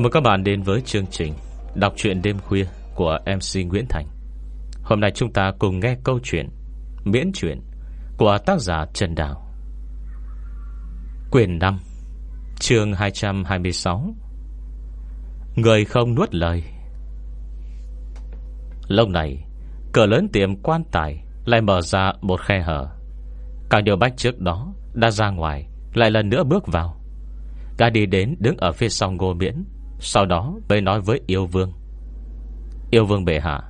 Chào mừng các bạn đến với chương trình Đọc truyện đêm khuya của MC Nguyễn Thành. Hôm nay chúng ta cùng nghe câu chuyện Miễn truyện Của tác giả Trần Đào. Quyền 5 Chương 226 Người không nuốt lời. Lâu này, Cửa lớn tiệm quan tài Lại mở ra một khe hở. Càng điều bách trước đó Đã ra ngoài, Lại lần nữa bước vào. Gã đi đến đứng ở phía sau ngô miễn. Sau đó mới nói với yêu vương. Yêu vương bệ hạ,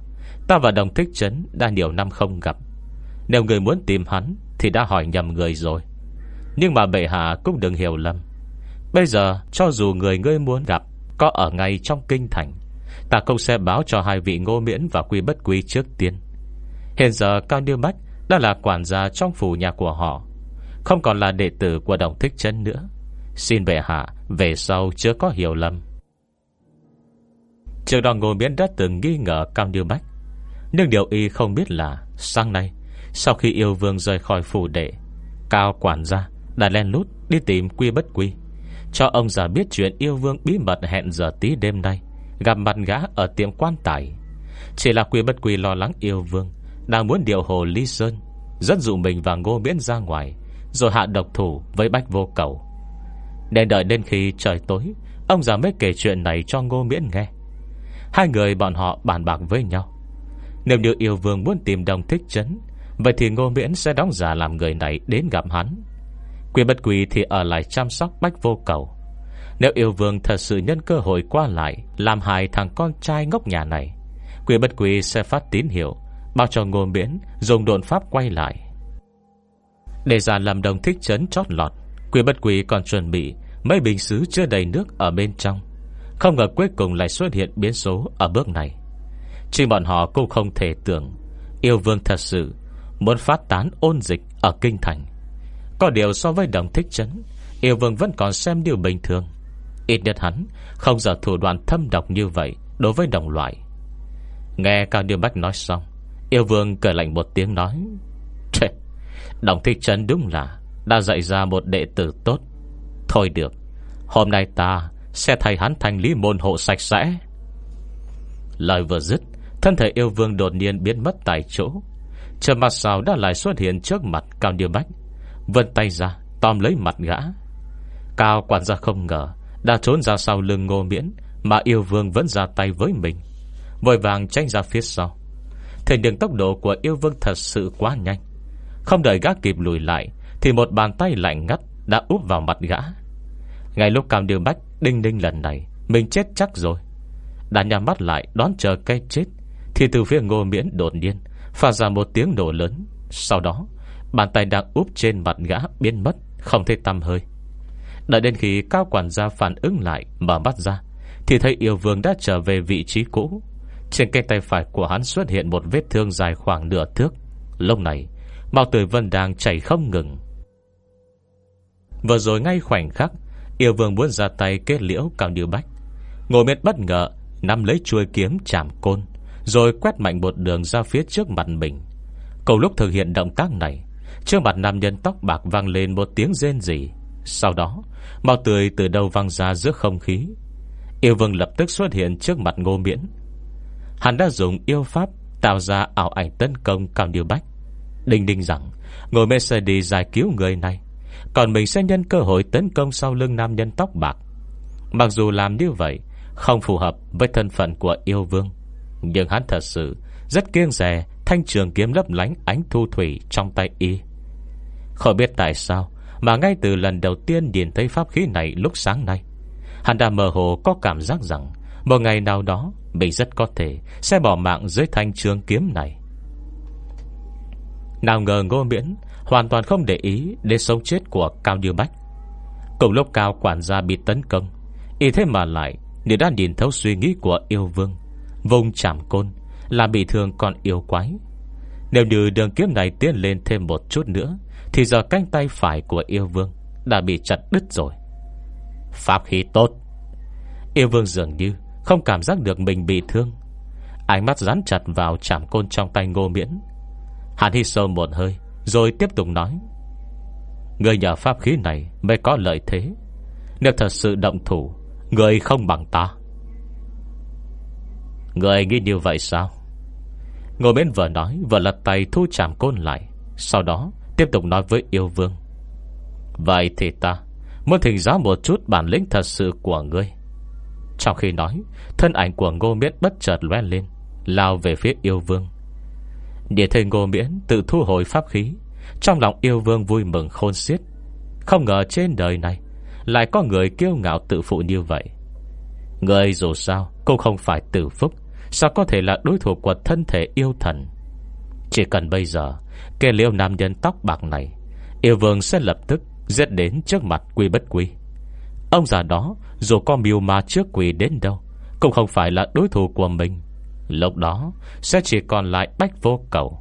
Ta và đồng thích trấn Đã nhiều năm không gặp. Nếu người muốn tìm hắn Thì đã hỏi nhầm người rồi. Nhưng mà bệ hạ cũng đừng hiểu lầm. Bây giờ cho dù người ngươi muốn gặp, Có ở ngay trong kinh thành, Ta không sẽ báo cho hai vị ngô miễn Và quy bất quy trước tiên. Hiện giờ Cao Niêu Bách Đã là quản gia trong phủ nhà của họ, Không còn là đệ tử của đồng thích chân nữa. Xin bệ hạ Về sau chưa có hiểu lầm trước đó ngô miễn đã từng nghi ngờ Cao Như Bách. Nhưng điều y không biết là Sáng nay, Sau khi yêu vương rời khỏi phủ đệ, Cao quản gia đã len lút đi tìm quy bất quy. Cho ông già biết chuyện yêu vương bí mật hẹn giờ tí đêm nay, Gặp mặt gã ở tiệm quan tài. Chỉ là quy bất quy lo lắng yêu vương, Đang muốn điều hồ Lý Sơn, Dẫn dụ mình và ngô miễn ra ngoài, Rồi hạ độc thủ với bách vô cầu. Để đợi đến khi trời tối, Ông già mới kể chuyện này cho ngô miễn nghe. Hai người bọn họ bàn bạc với nhau. Nếu như yêu vương muốn tìm đồng thích chấn, Vậy thì ngô miễn sẽ đóng giả làm người này đến gặp hắn. Quyền bất quỳ thì ở lại chăm sóc bách vô cầu. Nếu yêu vương thật sự nhân cơ hội qua lại, Làm hại thằng con trai ngốc nhà này, Quyền bất quỳ sẽ phát tín hiệu Bao cho ngô miễn, dùng đồn pháp quay lại. Để giả làm đồng thích chấn chót lọt, Quyền bất quỳ còn chuẩn bị Mấy bình xứ chưa đầy nước ở bên trong. Không ngờ cuối cùng lại xuất hiện biến số Ở bước này. Chỉ bọn họ cũng không thể tưởng Yêu vương thật sự Muốn phát tán ôn dịch ở kinh thành. Có điều so với đồng thích chấn Yêu vương vẫn còn xem điều bình thường. Ít nhất hắn Không giờ thủ đoạn thâm độc như vậy Đối với đồng loại. Nghe Cao Điêu Bách nói xong Yêu vương cười lạnh một tiếng nói Trời, Đồng thích chấn đúng là Đã dạy ra một đệ tử tốt. Thôi được Hôm nay ta sẽ thay hắn thành lý môn hộ sạch sẽ. Lời vừa dứt, Thân thể yêu vương đột nhiên biến mất tại chỗ. Chờ mặt sao đã lại xuất hiện trước mặt Cao Điêu Bách Vân tay ra, Tóm lấy mặt gã. Cao quản gia không ngờ, Đã trốn ra sau lưng ngô miễn, Mà yêu vương vẫn ra tay với mình. Vội vàng tranh ra phía sau. Thế nhưng tốc độ của yêu vương thật sự quá nhanh. Không đợi gã kịp lùi lại, Thì một bàn tay lạnh ngắt Đã úp vào mặt gã. Ngay lúc Cao Điêu Bách đinh đinh lần này, Mình chết chắc rồi. Đã nhắm mắt lại đón chờ cây chết, Thì từ phía ngô miễn đột nhiên Phát ra một tiếng nổ lớn. Sau đó, Bàn tay đang úp trên mặt gã biến mất, Không thể tăm hơi. Đợi đến khi cao quản gia phản ứng lại, Mở mắt ra, Thì thấy yêu vương đã trở về vị trí cũ. Trên cây tay phải của hắn xuất hiện Một vết thương dài khoảng nửa thước. Lúc này Màu tươi vân đang chảy không ngừng. Vừa rồi ngay khoảnh khắc Yêu vương muốn ra tay kết liễu cao như bách. Ngồi miệt bất ngờ, Nắm lấy chuôi kiếm chạm côn, Rồi quét mạnh một đường ra phía trước mặt mình. Cầu lúc thực hiện động tác này, Trước mặt nam nhân tóc bạc vang lên một tiếng rên rỉ. Sau đó Màu tươi từ đâu vang ra giữa không khí? Yêu vương lập tức xuất hiện trước mặt ngô miễn. Hắn đã dùng yêu pháp Tạo ra ảo ảnh tấn công Cao Điều Bách. Đinh đinh rằng Ngồi đi giải cứu người này. Còn mình sẽ nhân cơ hội tấn công Sau lưng nam nhân tóc bạc. Mặc dù làm như vậy, Không phù hợp với thân phận của yêu vương. Nhưng hắn thật sự Rất kiêng rè, Thanh trường kiếm lấp lánh ánh thu thủy trong tay y. Không biết tại sao Mà ngay từ lần đầu tiên nhìn thấy pháp khí này lúc sáng nay, Hắn đã mơ hồ có cảm giác rằng Một ngày nào đó Mình rất có thể Sẽ bỏ mạng dưới thanh trường kiếm này. Nào ngờ ngô miễn Hoàn toàn không để ý Đến sống chết của Cao Như Bách. Cùng lúc Cao quản gia bị tấn công, Y thế mà lại Nếu đã nhìn thấu suy nghĩ của yêu vương, Vùng chạm côn, Là bị thương còn yêu quái. Nếu như đường kiếm này tiến lên thêm một chút nữa, Thì giờ cánh tay phải của yêu vương Đã bị chặt đứt rồi. Pháp khí tốt. Yêu vương dường như Không cảm giác được mình bị thương. Ánh mắt rắn chặt vào chạm côn trong tay ngô miễn. Hắn hít sâu một hơi rồi tiếp tục nói, Người nhờ pháp khí này mới có lợi thế. Nếu thật sự động thủ, Người không bằng ta. Người nghĩ như vậy sao? Ngồi bên vừa nói, Vừa lật tay thu chạm côn lại, Sau đó tiếp tục nói với yêu vương, Vậy thì ta Muốn thỉnh giáo một chút bản lĩnh thật sự của ngươi. Trong khi nói, Thân ảnh của Ngô miết bất chợt lóe lên, Lao về phía yêu vương. Địa thầy Ngô Miễn tự thu hồi pháp khí. Trong lòng yêu vương vui mừng khôn xiết. Không ngờ trên đời này Lại có người kiêu ngạo tự phụ như vậy. Người dù sao Cũng không phải tử phúc, Sao có thể là đối thủ của thân thể yêu thần? Chỉ cần bây giờ Kê liêu nam nhân tóc bạc này, Yêu vương sẽ lập tức Giết đến trước mặt quy bất quy. Ông già đó Dù có miêu ma trước quỷ đến đâu, Cũng không phải là đối thủ của mình. Lúc đó sẽ chỉ còn lại bách vô cầu.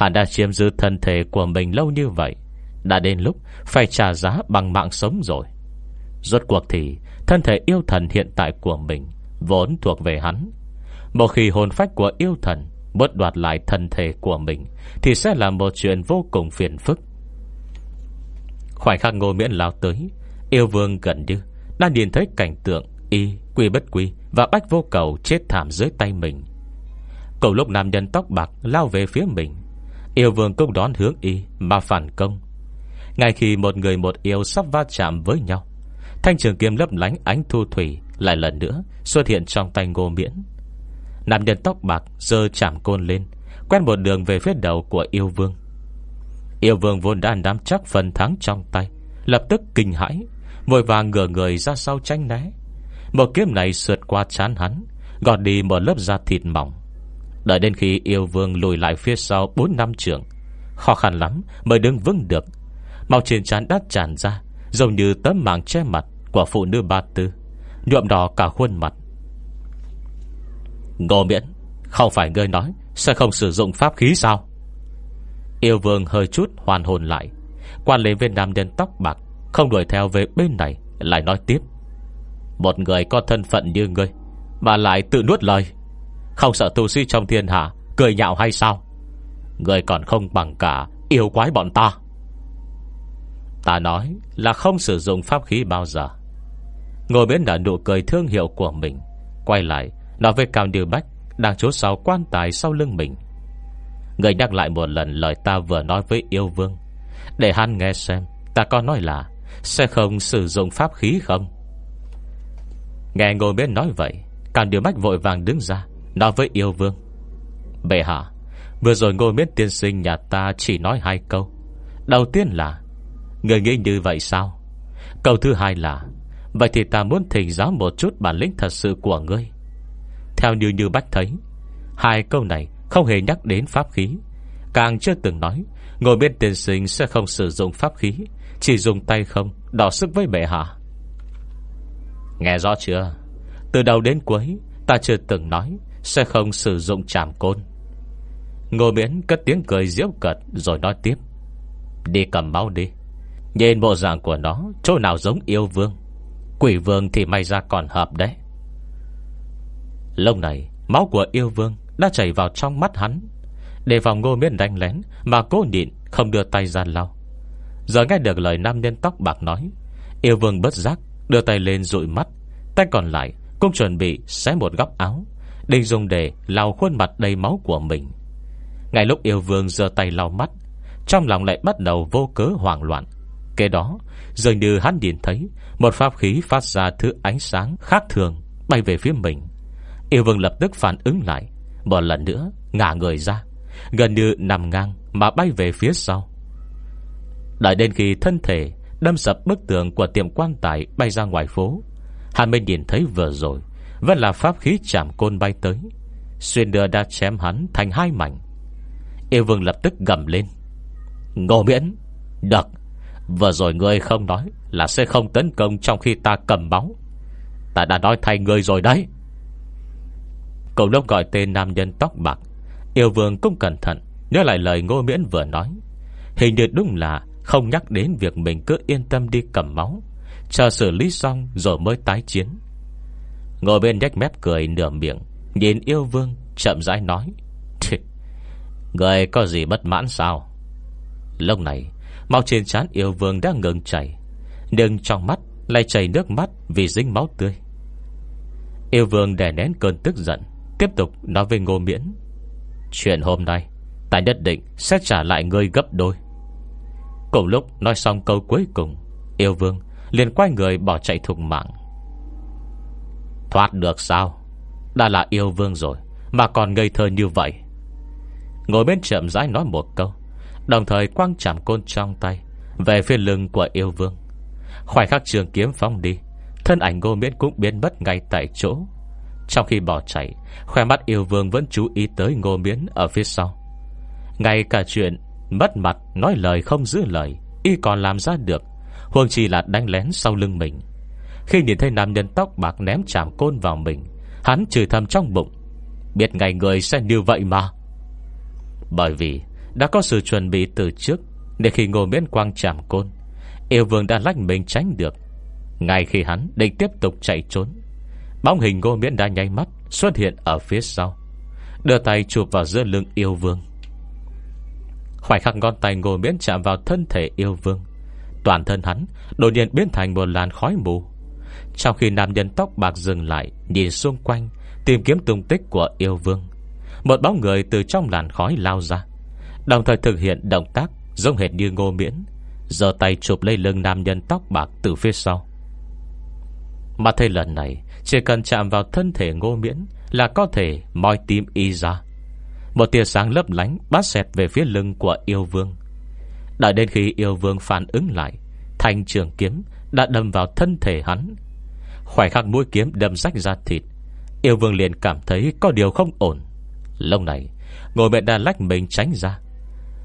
Hắn đã chiếm giữ thân thể của mình lâu như vậy Đã đến lúc Phải trả giá bằng mạng sống rồi. Rốt cuộc thì Thân thể yêu thần hiện tại của mình Vốn thuộc về hắn. Một khi hồn phách của yêu thần Bớt đoạt lại thân thể của mình Thì sẽ là một chuyện vô cùng phiền phức. Khoảnh khắc ngô miễn lao tới Yêu vương gần như Đã nhìn thấy cảnh tượng Y, quy bất quy Và bách vô cầu chết thảm dưới tay mình. Cùng lúc nam nhân tóc bạc Lao về phía mình. Yêu vương công đón hướng Y, mà phản công. Ngay khi một người một yêu sắp va chạm với nhau, Thanh trường kiếm lấp lánh ánh thu thủy Lại lần nữa xuất hiện trong tay ngô miễn. Nam nhân tóc bạc Dơ chạm côn lên Quen một đường về phía đầu của yêu vương. Yêu vương vốn đã nắm chắc phần thắng trong tay, Lập tức kinh hãi, Vội vàng ngửa người ra sau tranh né. Một kiếm này sượt qua chán hắn, Gọt đi một lớp da thịt mỏng. Đợi đến khi yêu vương lùi lại phía sau 4 năm trường. Khó khăn lắm mới đứng vững được. Màu trên trán đắt tràn ra, Giống như tấm màng che mặt Của phụ nữ ba tư, Nhuộm đỏ cả khuôn mặt. Ngô miễn, Không phải ngươi nói Sẽ không sử dụng pháp khí sao? Yêu vương hơi chút hoàn hồn lại. Quan lý viên nam nhân tóc bạc, Không đuổi theo về bên này, Lại nói tiếp. Một người có thân phận như ngươi, Mà lại tự nuốt lời. Không sợ tu sĩ trong thiên hạ Cười nhạo hay sao? Người còn không bằng cả yêu quái bọn ta. Ta nói là không sử dụng pháp khí bao giờ. Ngồi bên nở nụ cười thương hiệu của mình, Quay lại Nói với Cao Điều Bách, Đang chốt sau quan tài sau lưng mình. Người nhắc lại một lần lời ta vừa nói với yêu vương, Để hắn nghe xem Ta có nói là Sẽ không sử dụng pháp khí không? Nghe ngồi bên nói vậy, Cao điều bách vội vàng đứng ra Nói với yêu vương. Bệ hạ, Vừa rồi ngồi miết tiên sinh nhà ta chỉ nói hai câu. Đầu tiên là, Người nghĩ như vậy sao? Câu thứ hai là, Vậy thì ta muốn thỉnh giáo một chút bản lĩnh thật sự của ngươi. Theo như như bách thấy, Hai câu này không hề nhắc đến pháp khí. Càng chưa từng nói Ngồi bên tiền sinh sẽ không sử dụng pháp khí, Chỉ dùng tay không Đỏ sức với bệ hạ. Nghe rõ chưa? Từ đầu đến cuối, Ta chưa từng nói sẽ không sử dụng chàm côn. Ngô miễn cất tiếng cười diễu cợt Rồi nói tiếp. Đi cầm máu đi. Nhìn bộ dạng của nó, Chỗ nào giống yêu vương? Quỷ vương thì may ra còn hợp đấy. Lâu này, Máu của yêu vương đã chảy vào trong mắt hắn. Để phòng ngô miễn đánh lén Mà cố nhịn, không đưa tay ra lau. Giờ nghe được lời nam nhân tóc bạc nói, Yêu vương bất giác Đưa tay lên rụi mắt, Tay còn lại cũng chuẩn bị xé một góc áo. Định dùng để lau khuôn mặt đầy máu của mình. Ngay lúc yêu vương giơ tay lau mắt, Trong lòng lại bắt đầu vô cớ hoảng loạn. Kế đó, Dường như hắn nhìn thấy Một pháp khí phát ra thứ ánh sáng khác thường Bay về phía mình. Yêu vương lập tức phản ứng lại, một lần nữa ngả người ra, Gần như nằm ngang mà bay về phía sau. Đợi đến khi thân thể Đâm sập bức tường của tiệm quan tài Bay ra ngoài phố, Hắn mới nhìn thấy vừa rồi. Vẫn là pháp khí chạm côn bay tới. Xuyên đưa đã chém hắn thành hai mảnh. Yêu vương lập tức gầm lên. Ngô miễn, Được. Vừa rồi ngươi không nói Là sẽ không tấn công trong khi ta cầm máu. Ta đã nói thay ngươi rồi đấy. Cậu lúc gọi tên nam nhân tóc bạc. Yêu vương cũng cẩn thận, Nhớ lại lời ngô miễn vừa nói. Hình như đúng là không nhắc đến việc mình cứ yên tâm đi cầm máu, Chờ xử lý xong rồi mới tái chiến. Ngồi bên nhách mép cười nửa miệng, Nhìn yêu vương, chậm rãi nói Người có gì bất mãn sao? Lúc này, Máu trên trán yêu vương đã ngừng chảy, Nhưng trong mắt lại chảy nước mắt Vì dính máu tươi. Yêu vương đè nén cơn tức giận, Tiếp tục nói với Ngô Miễn, Chuyện hôm nay, Ta nhất định sẽ trả lại ngươi gấp đôi. Cùng lúc nói xong câu cuối cùng, Yêu vương liền quay người bỏ chạy thục mạng. Thoát được sao? Đã là yêu vương rồi, Mà còn ngây thơ như vậy. Ngồi bên chậm rãi nói một câu, Đồng thời quăng chạm côn trong tay, Về phía lưng của yêu vương. Khoảnh khắc trường kiếm phóng đi, Thân ảnh ngô miễn cũng biến mất ngay tại chỗ. Trong khi bỏ chạy, Khoe mắt yêu vương vẫn chú ý tới ngô miễn Ở phía sau. Ngay cả chuyện mất mặt, Nói lời không giữ lời, Y còn làm ra được Huông chỉ là đánh lén sau lưng mình. Khi nhìn thấy nam nhân tóc bạc ném chạm côn vào mình, Hắn chửi thầm trong bụng. Biết ngày người sẽ như vậy mà. Bởi vì Đã có sự chuẩn bị từ trước Để khi ngô miễn quang chạm côn, Yêu vương đã lách mình tránh được. Ngay khi hắn định tiếp tục chạy trốn, Bóng hình ngô miễn đã nháy mắt Xuất hiện ở phía sau, Đưa tay chụp vào giữa lưng yêu vương. Khoảnh khắc ngón tay ngô miễn chạm vào thân thể yêu vương, Toàn thân hắn Đột nhiên biến thành một làn khói mù sau khi nam nhân tóc bạc dừng lại, Nhìn xung quanh, Tìm kiếm tung tích của yêu vương. Một bóng người từ trong làn khói lao ra. Đồng thời thực hiện động tác, Giống hệt như ngô miễn Giờ tay chụp lấy lưng nam nhân tóc bạc từ phía sau. Mà thấy lần này, Chỉ cần chạm vào thân thể ngô miễn Là có thể moi tim y ra. Một tia sáng lấp lánh Bát xẹt về phía lưng của yêu vương. Đợi đến khi yêu vương phản ứng lại, Thanh trường kiếm đã đâm vào thân thể hắn Khoảnh khắc mũi kiếm đâm rách ra thịt. Yêu vương liền cảm thấy có điều không ổn. Lâu này, Ngồi mẹ đà lách mình tránh ra.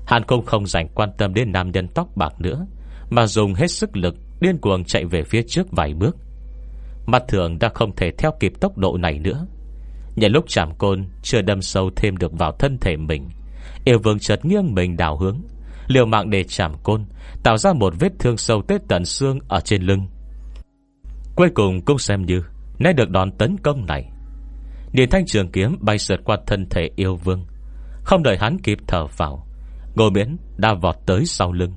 Hàn cũng không dành quan tâm đến nam nhân tóc bạc nữa, Mà dùng hết sức lực Điên cuồng chạy về phía trước vài bước. Mặt thường đã không thể theo kịp tốc độ này nữa. Nhận lúc chạm côn, Chưa đâm sâu thêm được vào thân thể mình, Yêu vương chợt nghiêng mình đảo hướng, Liều mạng để chạm côn, Tạo ra một vết thương sâu tết tận xương Ở trên lưng. Cuối cùng cũng xem như Né được đòn tấn công này. Điền thanh trường kiếm bay sượt qua thân thể yêu vương, Không đợi hắn kịp thở vào, Ngô miễn đã vọt tới sau lưng.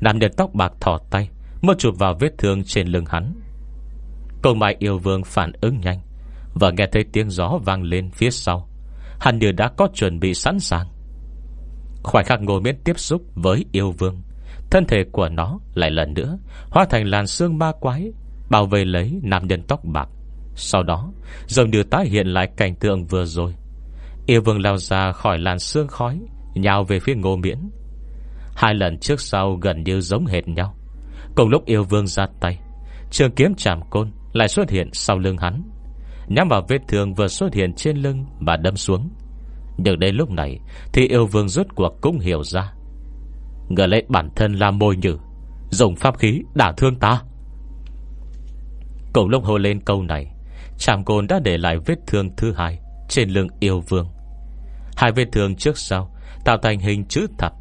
Nằm nhân tóc bạc thỏ tay Một chụp vào vết thương trên lưng hắn. Cùng mai yêu vương phản ứng nhanh Và nghe thấy tiếng gió vang lên phía sau. Hắn như đã có chuẩn bị sẵn sàng. Khoảnh khắc ngô miễn tiếp xúc với yêu vương, Thân thể của nó lại lần nữa Hóa thành làn xương ma quái Bảo vệ lấy nam nhân tóc bạc. Sau đó, Dường như tái hiện lại cảnh tượng vừa rồi. Yêu vương lao ra khỏi làn xương khói, Nhào về phía ngô miễn. Hai lần trước sau gần như giống hệt nhau. Cùng lúc yêu vương ra tay, Trường kiếm chạm côn Lại xuất hiện sau lưng hắn. Nhắm vào vết thương vừa xuất hiện trên lưng Mà đâm xuống. Nhưng đến lúc này Thì yêu vương rốt cuộc cũng hiểu ra. Ngờ lấy bản thân làm môi nhử, Dùng pháp khí đả thương ta. Cùng lông hô lên câu này. Chạm côn đã để lại vết thương thứ hai Trên lưng yêu vương. Hai vết thương trước sau Tạo thành hình chữ thập.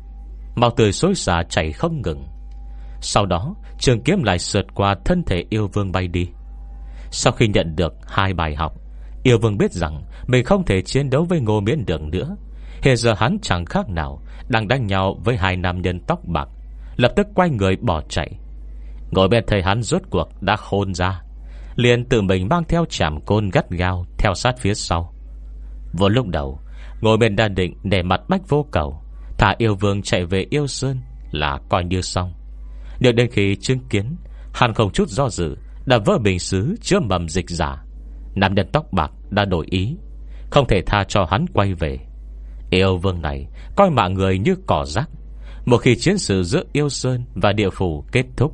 Màu tươi xối xả chảy không ngừng. Sau đó, trường kiếm lại sượt qua Thân thể yêu vương bay đi. Sau khi nhận được hai bài học, Yêu vương biết rằng Mình không thể chiến đấu với ngô miễn đường nữa. Hiện giờ hắn chẳng khác nào Đang đánh nhau với hai nam nhân tóc bạc, Lập tức quay người bỏ chạy. Ngồi bên thầy hắn rốt cuộc đã khôn ra liền tự mình mang theo chảm côn gắt gao Theo sát phía sau. Vô lúc đầu, Ngồi bên đa định để mặt bách vô cầu, Thả yêu vương chạy về yêu sơn Là coi như xong. Được đến khi chứng kiến, Hắn không chút do dự Đã vỡ bình xứ chứa mầm dịch giả. Nam nhân tóc bạc đã đổi ý, Không thể tha cho hắn quay về. Yêu vương này Coi mạng người như cỏ rác. Một khi chiến sự giữa yêu sơn và địa phủ kết thúc,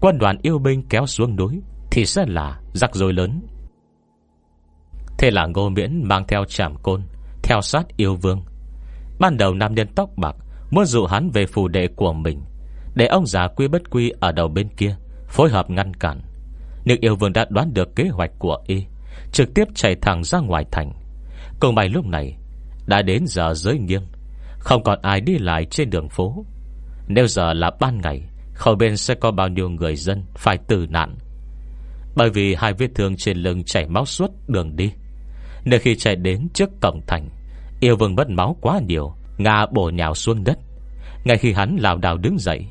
Quân đoàn yêu binh kéo xuống núi thì sẽ là rắc rối lớn. Thế là ngô miễn mang theo chảm côn theo sát yêu vương. Ban đầu nam nhân tóc bạc Muốn dụ hắn về phù đệ của mình Để ông già quy bất quy ở đầu bên kia Phối hợp ngăn cản. Nhưng yêu vương đã đoán được kế hoạch của y Trực tiếp chạy thẳng ra ngoài thành. Cùng bài lúc này Đã đến giờ giới nghiêm, Không còn ai đi lại trên đường phố. Nếu giờ là ban ngày Khẩu bên sẽ có bao nhiêu người dân Phải tử nạn bởi vì hai vết thương trên lưng chảy máu suốt đường đi. Nơi khi chạy đến trước cổng thành, Yêu vương mất máu quá nhiều Nga bổ nhào xuống đất. Ngay khi hắn lào đào đứng dậy,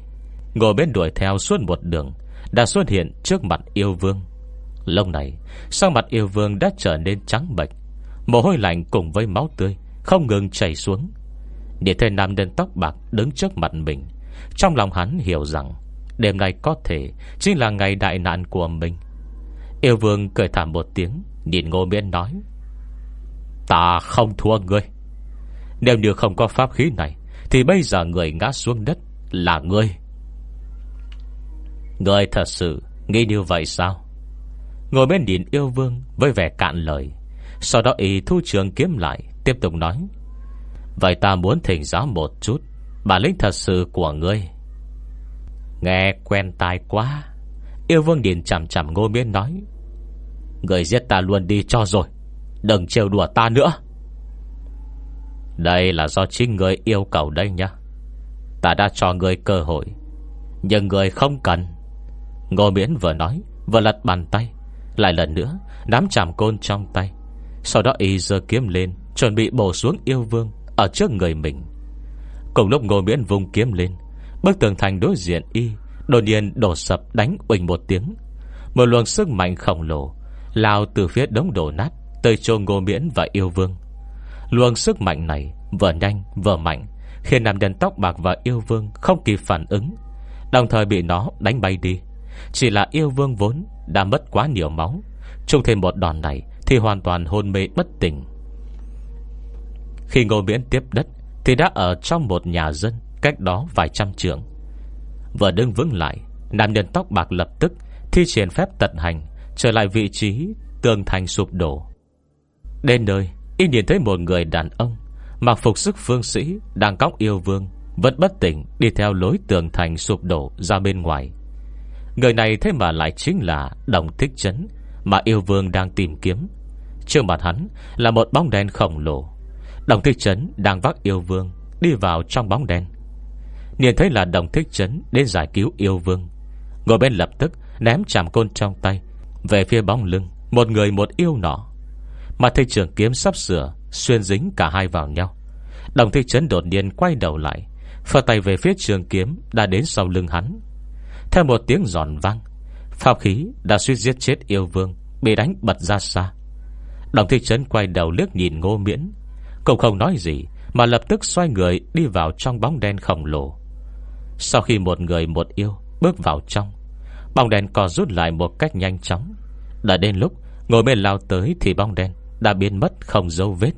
Ngồi bên đuổi theo suốt một đường, Đã xuất hiện trước mặt yêu vương. Lâu này Sau mặt yêu vương đã trở nên trắng bệch, Mồ hôi lạnh cùng với máu tươi Không ngừng chảy xuống. Để thấy nam nhân tóc bạc đứng trước mặt mình, Trong lòng hắn hiểu rằng Đêm nay có thể Chính là ngày đại nạn của mình. Yêu vương cười thảm một tiếng, Nhìn ngô miễn nói. Ta không thua ngươi. Nếu như không có pháp khí này, Thì bây giờ người ngã xuống đất Là ngươi. Ngươi thật sự Nghĩ như vậy sao? Ngồi bên nhìn yêu vương Với vẻ cạn lời, Sau đó ý thu trường kiếm lại, Tiếp tục nói. Vậy ta muốn thỉnh giáo một chút Bản lĩnh thật sự của ngươi. Nghe quen tai quá. Yêu vương điền chằm chằm ngô miên nói. Người giết ta luôn đi cho rồi. Đừng trêu đùa ta nữa. Đây là do chính người yêu cầu đây nhá. Ta đã cho người cơ hội, Nhưng người không cần. Ngô miễn vừa nói, Vừa lật bàn tay. Lại lần nữa nắm chạm côn trong tay. Sau đó y giơ kiếm lên, Chuẩn bị bổ xuống yêu vương Ở trước người mình. Cùng lúc ngô miễn vùng kiếm lên, Bức tường thành đối diện y Đột nhiên đổ sập đánh uỳnh một tiếng. Một luồng sức mạnh khổng lồ Lao từ phía đống đổ nát Tới chỗ ngô miễn và yêu vương. Luồng sức mạnh này vừa nhanh vừa mạnh, Khiến nam nhân tóc bạc và yêu vương Không kịp phản ứng, Đồng thời bị nó đánh bay đi. Chỉ là yêu vương vốn đã mất quá nhiều máu Trung thêm một đòn này Thì hoàn toàn hôn mê bất tỉnh. Khi ngô miễn tiếp đất Thì đã ở trong một nhà dân Cách đó vài trăm trường. Vừa đứng vững lại, Nam nhân tóc bạc lập tức Thi triển phép tận hành Trở lại vị trí tường thành sụp đổ. Đến nơi, Y nhìn thấy một người đàn ông Mặc phục sức phương sĩ Đang cõng yêu vương, Vẫn bất tỉnh đi theo lối tường thành sụp đổ ra bên ngoài. Người này thế mà lại chính là Đồng Thích chấn Mà yêu vương đang tìm kiếm. Trước mặt hắn là một bóng đen khổng lồ. Đồng Thích chấn đang vác yêu vương Đi vào trong bóng đen. Nhìn thấy là đồng thích chấn Đến giải cứu yêu vương, Ngồi bên lập tức ném chạm côn trong tay về phía bóng lưng, Một người một yêu nọ. Mà thầy trưởng kiếm sắp sửa, Xuyên dính cả hai vào nhau. Đồng thị trấn đột nhiên quay đầu lại Phở tay về phía trường kiếm Đã đến sau lưng hắn. Theo một tiếng giòn vang, Pháp khí đã suýt giết chết yêu vương, Bị đánh bật ra xa. Đồng thị trấn quay đầu liếc nhìn ngô miễn. Cũng không nói gì, Mà lập tức xoay người đi vào trong bóng đen khổng lồ. Sau khi một người một yêu Bước vào trong Bóng đen còn rút lại một cách nhanh chóng. Đã đến lúc, ngồi bên lao tới Thì bóng đen đã biến mất không dấu vết.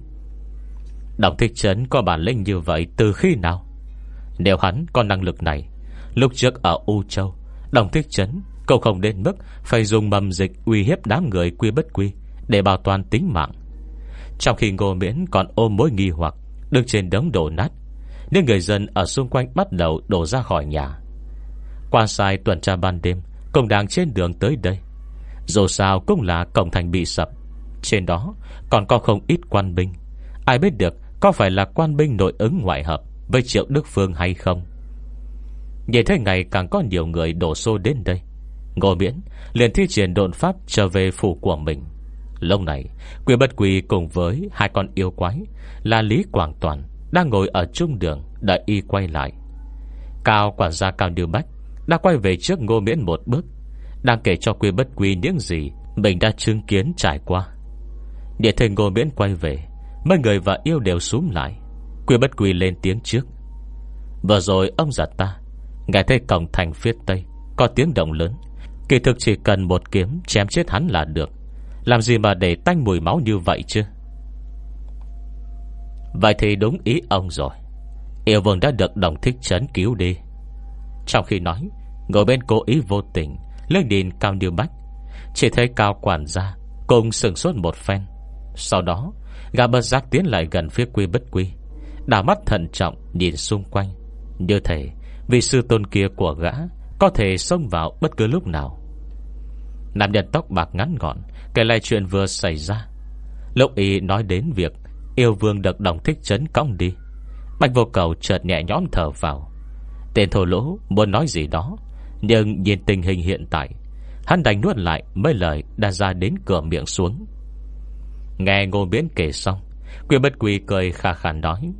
Đồng thích trấn có bản lĩnh như vậy từ khi nào? Nếu hắn có năng lực này, Lúc trước ở U Châu Đồng thích trấn Cậu không đến mức Phải dùng mầm dịch uy hiếp đám người quy bất quy Để bảo toàn tính mạng. Trong khi ngô miễn còn ôm mối nghi hoặc, Đứng trên đống đổ nát nên người dân ở xung quanh bắt đầu đổ ra khỏi nhà. Quan sai tuần tra ban đêm cũng đang trên đường tới đây. Dù sao cũng là cổng thành bị sập. Trên đó còn có không ít quan binh. Ai biết được Có phải là quan binh nội ứng ngoại hợp Với triệu Đức Phương hay không? Nhìn thấy ngày càng có nhiều người đổ xô đến đây, Ngô miễn liền thi triển độn pháp trở về phủ của mình. Lâu này Quỷ bất quỳ cùng với hai con yêu quái Là Lý Quảng Toàn đang ngồi ở trung đường, Đợi y quay lại. Cao quản gia Cao Điều Bách đã quay về trước ngô miễn một bước, Đang kể cho quy bất quy những gì Mình đã chứng kiến trải qua. Để thấy ngô miễn quay về, Mấy người và yêu đều xuống lại. Quy bất quy lên tiếng trước. Vừa rồi ông già ta, Nghe thấy cổng thành phía tây Có tiếng động lớn, Kỳ thực chỉ cần một kiếm chém chết hắn là được. Làm gì mà để tanh mùi máu như vậy chứ? Vậy thì đúng ý ông rồi. Yêu vương đã được đồng thích trấn cứu đi. Trong khi nói, Ngồi bên cố ý vô tình Lên nhìn Cao Điều Bách. Chỉ thấy Cao quản gia Cùng sừng sốt một phen. Sau đó Gà bật giác tiến lại gần phía quy bất quy. Đảo mắt thận trọng nhìn xung quanh. Như thể Vì sư tôn kia của gã Có thể xông vào bất cứ lúc nào. Nam nhân tóc bạc ngắn gọn, Kể lại chuyện vừa xảy ra. Lúc y nói đến việc Yêu vương được đồng thích trấn cong đi Bạch vô cầu chợt nhẹ nhõm thở vào. Tên thổ lỗ muốn nói gì đó, Nhưng nhìn tình hình hiện tại, Hắn đành nuốt lại mấy lời Đã ra đến cửa miệng xuống. Nghe ngô biến kể xong Quyền bất quỳ cười khà khà nói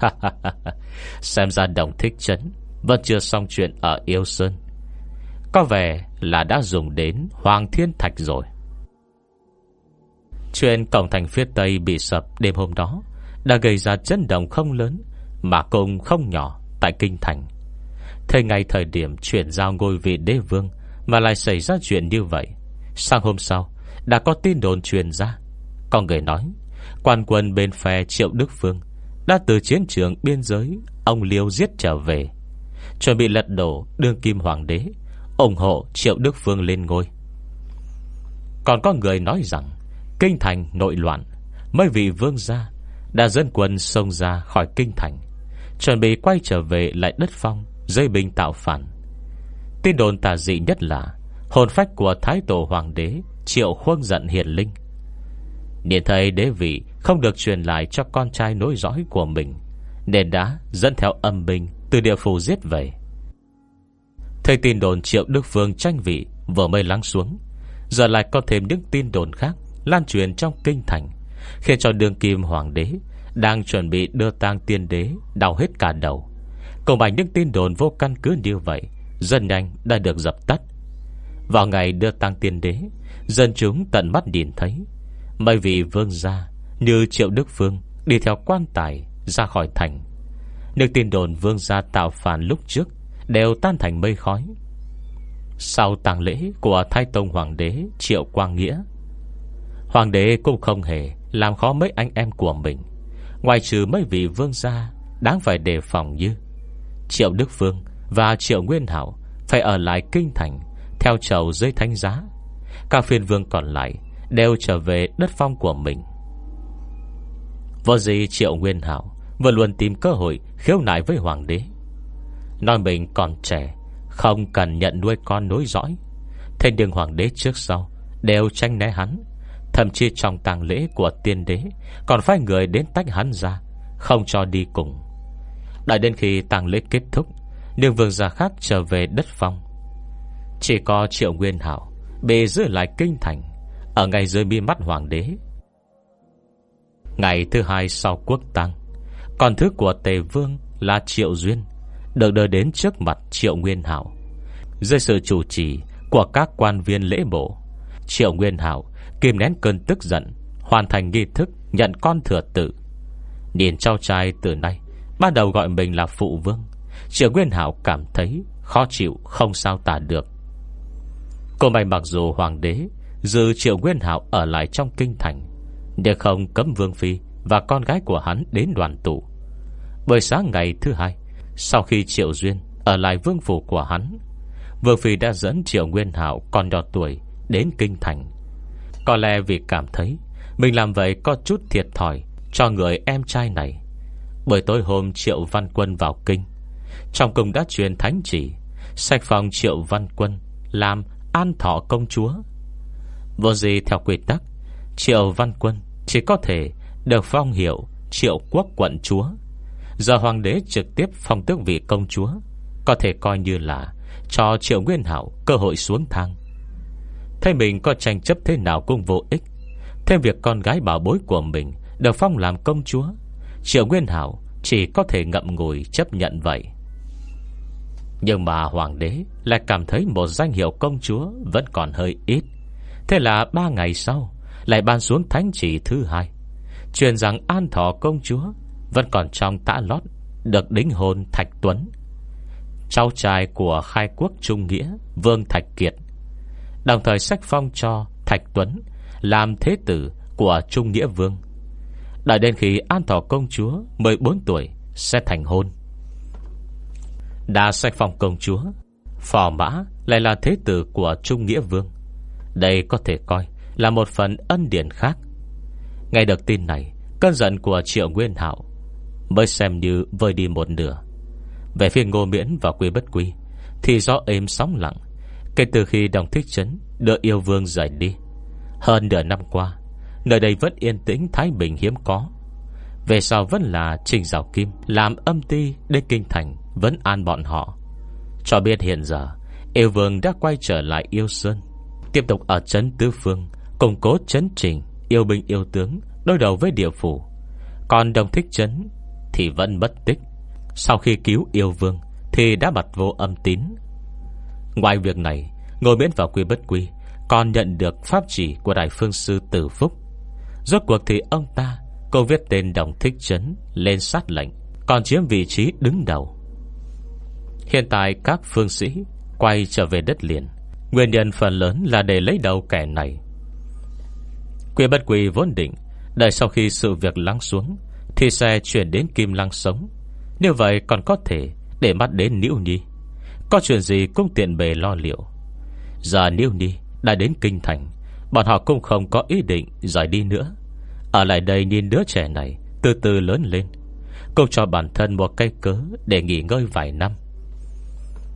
Xem ra đồng thích chấn, Vẫn chưa xong chuyện ở Yêu Sơn. Có vẻ là đã dùng đến Hoàng Thiên Thạch rồi. Chuyện cổng thành phía Tây bị sập đêm hôm đó Đã gây ra chấn động không lớn Mà cũng không nhỏ. Tại Kinh Thành. Thế ngày thời điểm chuyển giao ngôi vị đế vương Mà lại xảy ra chuyện như vậy Sang hôm sau Đã có tin đồn truyền ra. Có người nói, Quan quân bên phe Triệu Đức Phương Đã từ chiến trường biên giới Ông Liêu giết trở về, Chuẩn bị lật đổ đương kim hoàng đế, ủng hộ Triệu Đức Phương lên ngôi. Còn có người nói rằng, Kinh thành nội loạn, Mấy vị vương gia Đã dân quân xông ra khỏi kinh thành. Chuẩn bị quay trở về lại đất phong Dây binh tạo phản. Tin đồn tà dị nhất là, Hồn phách của Thái Tổ Hoàng đế Triệu khuâng giận hiền linh. Nhìn thấy đế vị Không được truyền lại cho con trai nối dõi của mình, Nên đã dẫn theo âm binh Từ địa phủ giết về. Thầy tin đồn Triệu Đức vương tranh vị Vừa mới lắng xuống. Giờ lại có thêm những tin đồn khác Lan truyền trong kinh thành, Khiến cho đường kim hoàng đế đang chuẩn bị đưa tang tiên đế Đau hết cả đầu. Cùng bằng những tin đồn vô căn cứ như vậy Dân nhanh đã được dập tắt. Vào ngày đưa tang tiên đế, Dân chúng tận mắt nhìn thấy. Mấy vị vương gia Như Triệu Đức Phương Đi theo quan tài ra khỏi thành. Những tin đồn vương gia tạo phản lúc trước Đều tan thành mây khói. Sau tang lễ của Thái Tông Hoàng đế Triệu Quang Nghĩa, Hoàng đế cũng không hề Làm khó mấy anh em của mình. Ngoài trừ mấy vị vương gia Đáng phải đề phòng như Triệu Đức vương và Triệu Nguyên Hảo Phải ở lại kinh thành Theo chầu dưới thánh giá. Các phiên vương còn lại Đều trở về đất phong của mình. Vô gì Triệu Nguyên Hảo Vừa luôn tìm cơ hội khiếu nại với Hoàng đế. Nói mình còn trẻ, Không cần nhận nuôi con nối dõi. Thế nhưng Hoàng đế trước sau Đều tranh né hắn. Thậm chí trong tàng lễ của tiên đế, Còn phải người đến tách hắn ra, Không cho đi cùng. Đợi đến khi tàng lễ kết thúc Đường vương gia khác trở về đất phong. Chỉ có triệu nguyên hảo Bị giữ lại kinh thành, Ở ngay dưới mi mắt hoàng đế. Ngày thứ hai sau quốc tăng Còn thứ của tề vương là triệu duyên, Được đưa đến trước mặt triệu nguyên hảo Dưới sự chủ trì Của các quan viên lễ bộ, Triệu nguyên hảo kim nén cơn tức giận, Hoàn thành nghi thức, nhận con thừa tự. Nhìn cháu trai từ nay, Ban đầu gọi mình là phụ vương. Triệu Nguyên Hảo cảm thấy Khó chịu, không sao tả được. Cô may mặc dù hoàng đế Dư Triệu Nguyên Hảo ở lại trong kinh thành để không cấm Vương Phi Và con gái của hắn đến đoàn tụ. Bởi sáng ngày thứ hai, Sau khi Triệu Duyên Ở lại vương phủ của hắn, Vương Phi đã dẫn Triệu Nguyên Hảo Còn nhỏ tuổi, đến kinh thành. Có lẽ vì cảm thấy Mình làm vậy có chút thiệt thòi Cho người em trai này. Bởi tối hôm Triệu Văn Quân vào kinh, Trong cung đã truyền thánh chỉ Sạch phòng Triệu Văn Quân Làm an thọ công chúa. Vô gì theo quy tắc, Triệu Văn Quân chỉ có thể được phong hiệu Triệu Quốc quận chúa. Giờ hoàng đế trực tiếp phong tước vị công chúa, Có thể coi như là Cho Triệu Nguyên Hảo cơ hội xuống thang. Thấy mình có tranh chấp thế nào cũng vô ích. Thêm việc con gái bảo bối của mình Được phong làm công chúa. Triệu Nguyên Hảo chỉ có thể ngậm ngùi chấp nhận vậy. Nhưng mà hoàng đế Lại cảm thấy một danh hiệu công chúa Vẫn còn hơi ít. Thế là ba ngày sau, Lại ban xuống thánh chỉ thứ hai. Truyền rằng An Thọ công chúa Vẫn còn trong tã lót, Được đính hôn Thạch Tuấn. Cháu trai của khai quốc Trung Nghĩa, Vương Thạch Kiệt Đồng thời sách phong cho Thạch Tuấn, Làm thế tử của Trung Nghĩa Vương. Đợi đến khi An Thọ công chúa 14 tuổi, sẽ thành hôn. Đã sách phong công chúa, Phò mã lại là thế tử của Trung Nghĩa Vương. Đây có thể coi Là một phần ân điển khác. Nghe được tin này, Cơn giận của Triệu Nguyên Hạo Mới xem như vơi đi một nửa. Về phía Ngô Miễn và Quy Bất Quy, Thì do êm sóng lặng Kể từ khi đồng thích trấn Đưa yêu vương rời đi, Hơn nửa năm qua, Nơi đây vẫn yên tĩnh, thái bình hiếm có. Về sau vẫn là Trình Giảo Kim Làm âm ti đến kinh thành, Vẫn an bọn họ. Cho biết hiện giờ, Yêu vương đã quay trở lại yêu sơn, Tiếp tục ở trấn tứ phương, Củng cố trấn trình, Yêu binh yêu tướng, Đối đầu với địa phủ. Còn đồng thích trấn Thì vẫn mất tích. Sau khi cứu yêu vương Thì đã bật vô âm tín Ngoài việc này Ngồi miễn vào quy bất quy Còn nhận được pháp chỉ của Đại Phương Sư Tử Phúc. Rốt cuộc thì ông ta, Cô viết tên đồng thích trấn Lên sát lệnh, Còn chiếm vị trí đứng đầu. Hiện tại các phương sĩ Quay trở về đất liền. Nguyên nhân phần lớn là để lấy đầu kẻ này. Quy bất Quy vốn định Đợi sau khi sự việc lắng xuống Thì sẽ chuyển đến Kim Lăng sống. Như vậy còn có thể Để mắt đến Niu Nhi. Có chuyện gì cũng tiện bề lo liệu. Giờ Niu Ni đã đến Kinh Thành. Bọn họ cũng không có ý định rời đi nữa. Ở lại đây nhìn đứa trẻ này Từ từ lớn lên. Cũng cho bản thân một cây cớ Để nghỉ ngơi vài năm.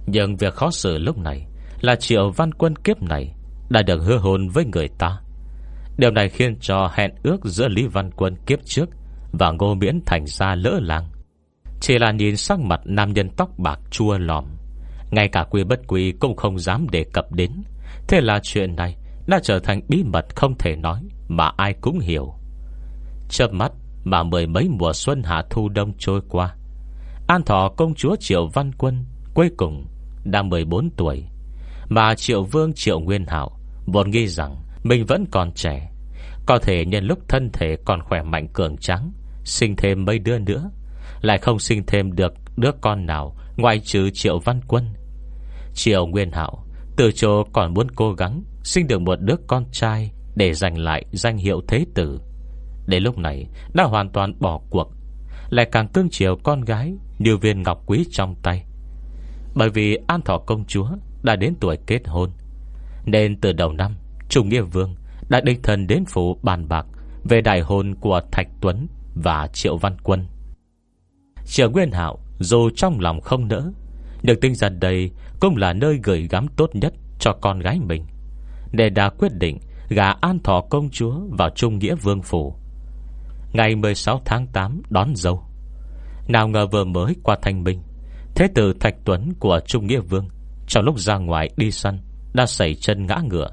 Nhưng việc khó xử lúc này Là triệu văn quân kiếp này Đã được hứa hôn với người ta. Điều này khiến cho hẹn ước Giữa Lý Văn Quân kiếp trước Và Ngô Miễn thành ra lỡ làng. Chỉ là nhìn sắc mặt nam nhân tóc bạc chua lòm. Ngay cả quy bất quy Cũng không dám đề cập đến. Thế là chuyện này Đã trở thành bí mật không thể nói Mà ai cũng hiểu. Chớp mắt mà mười mấy mùa xuân hạ thu đông trôi qua, An thọ công chúa Triệu Văn Quân Cuối cùng đã 14 tuổi, Mà Triệu Vương Triệu Nguyên Hảo Vốn nghĩ rằng Mình vẫn còn trẻ, Có thể nhân lúc thân thể còn khỏe mạnh cường trắng Sinh thêm mấy đứa nữa, Lại không sinh thêm được đứa con nào Ngoài trừ Triệu Văn Quân Triệu Nguyên Hảo Từ chỗ còn muốn cố gắng Sinh được một đứa con trai Để giành lại danh hiệu thế tử. Đến lúc này, đã hoàn toàn bỏ cuộc, Lại càng cương chiều con gái Như viên ngọc quý trong tay. Bởi vì An Thọ công chúa Đã đến tuổi kết hôn, Nên từ đầu năm, Trung Nghĩa Vương đã đích thân đến phủ bàn bạc Về đại hôn của Thạch Tuấn Và Triệu Văn Quân. Triệu Nguyên Hạo Dù trong lòng không nỡ được tinh giản đây Cũng là nơi gửi gắm tốt nhất Cho con gái mình. Để đã quyết định, gả An Thọ công chúa Vào Trung Nghĩa Vương Phủ. Ngày 16 tháng 8 đón dâu. Nào ngờ vừa mới qua thanh minh, Thế tử Thạch Tuấn của Trung Nghĩa Vương Trong lúc ra ngoài đi săn Đã xảy chân ngã ngựa,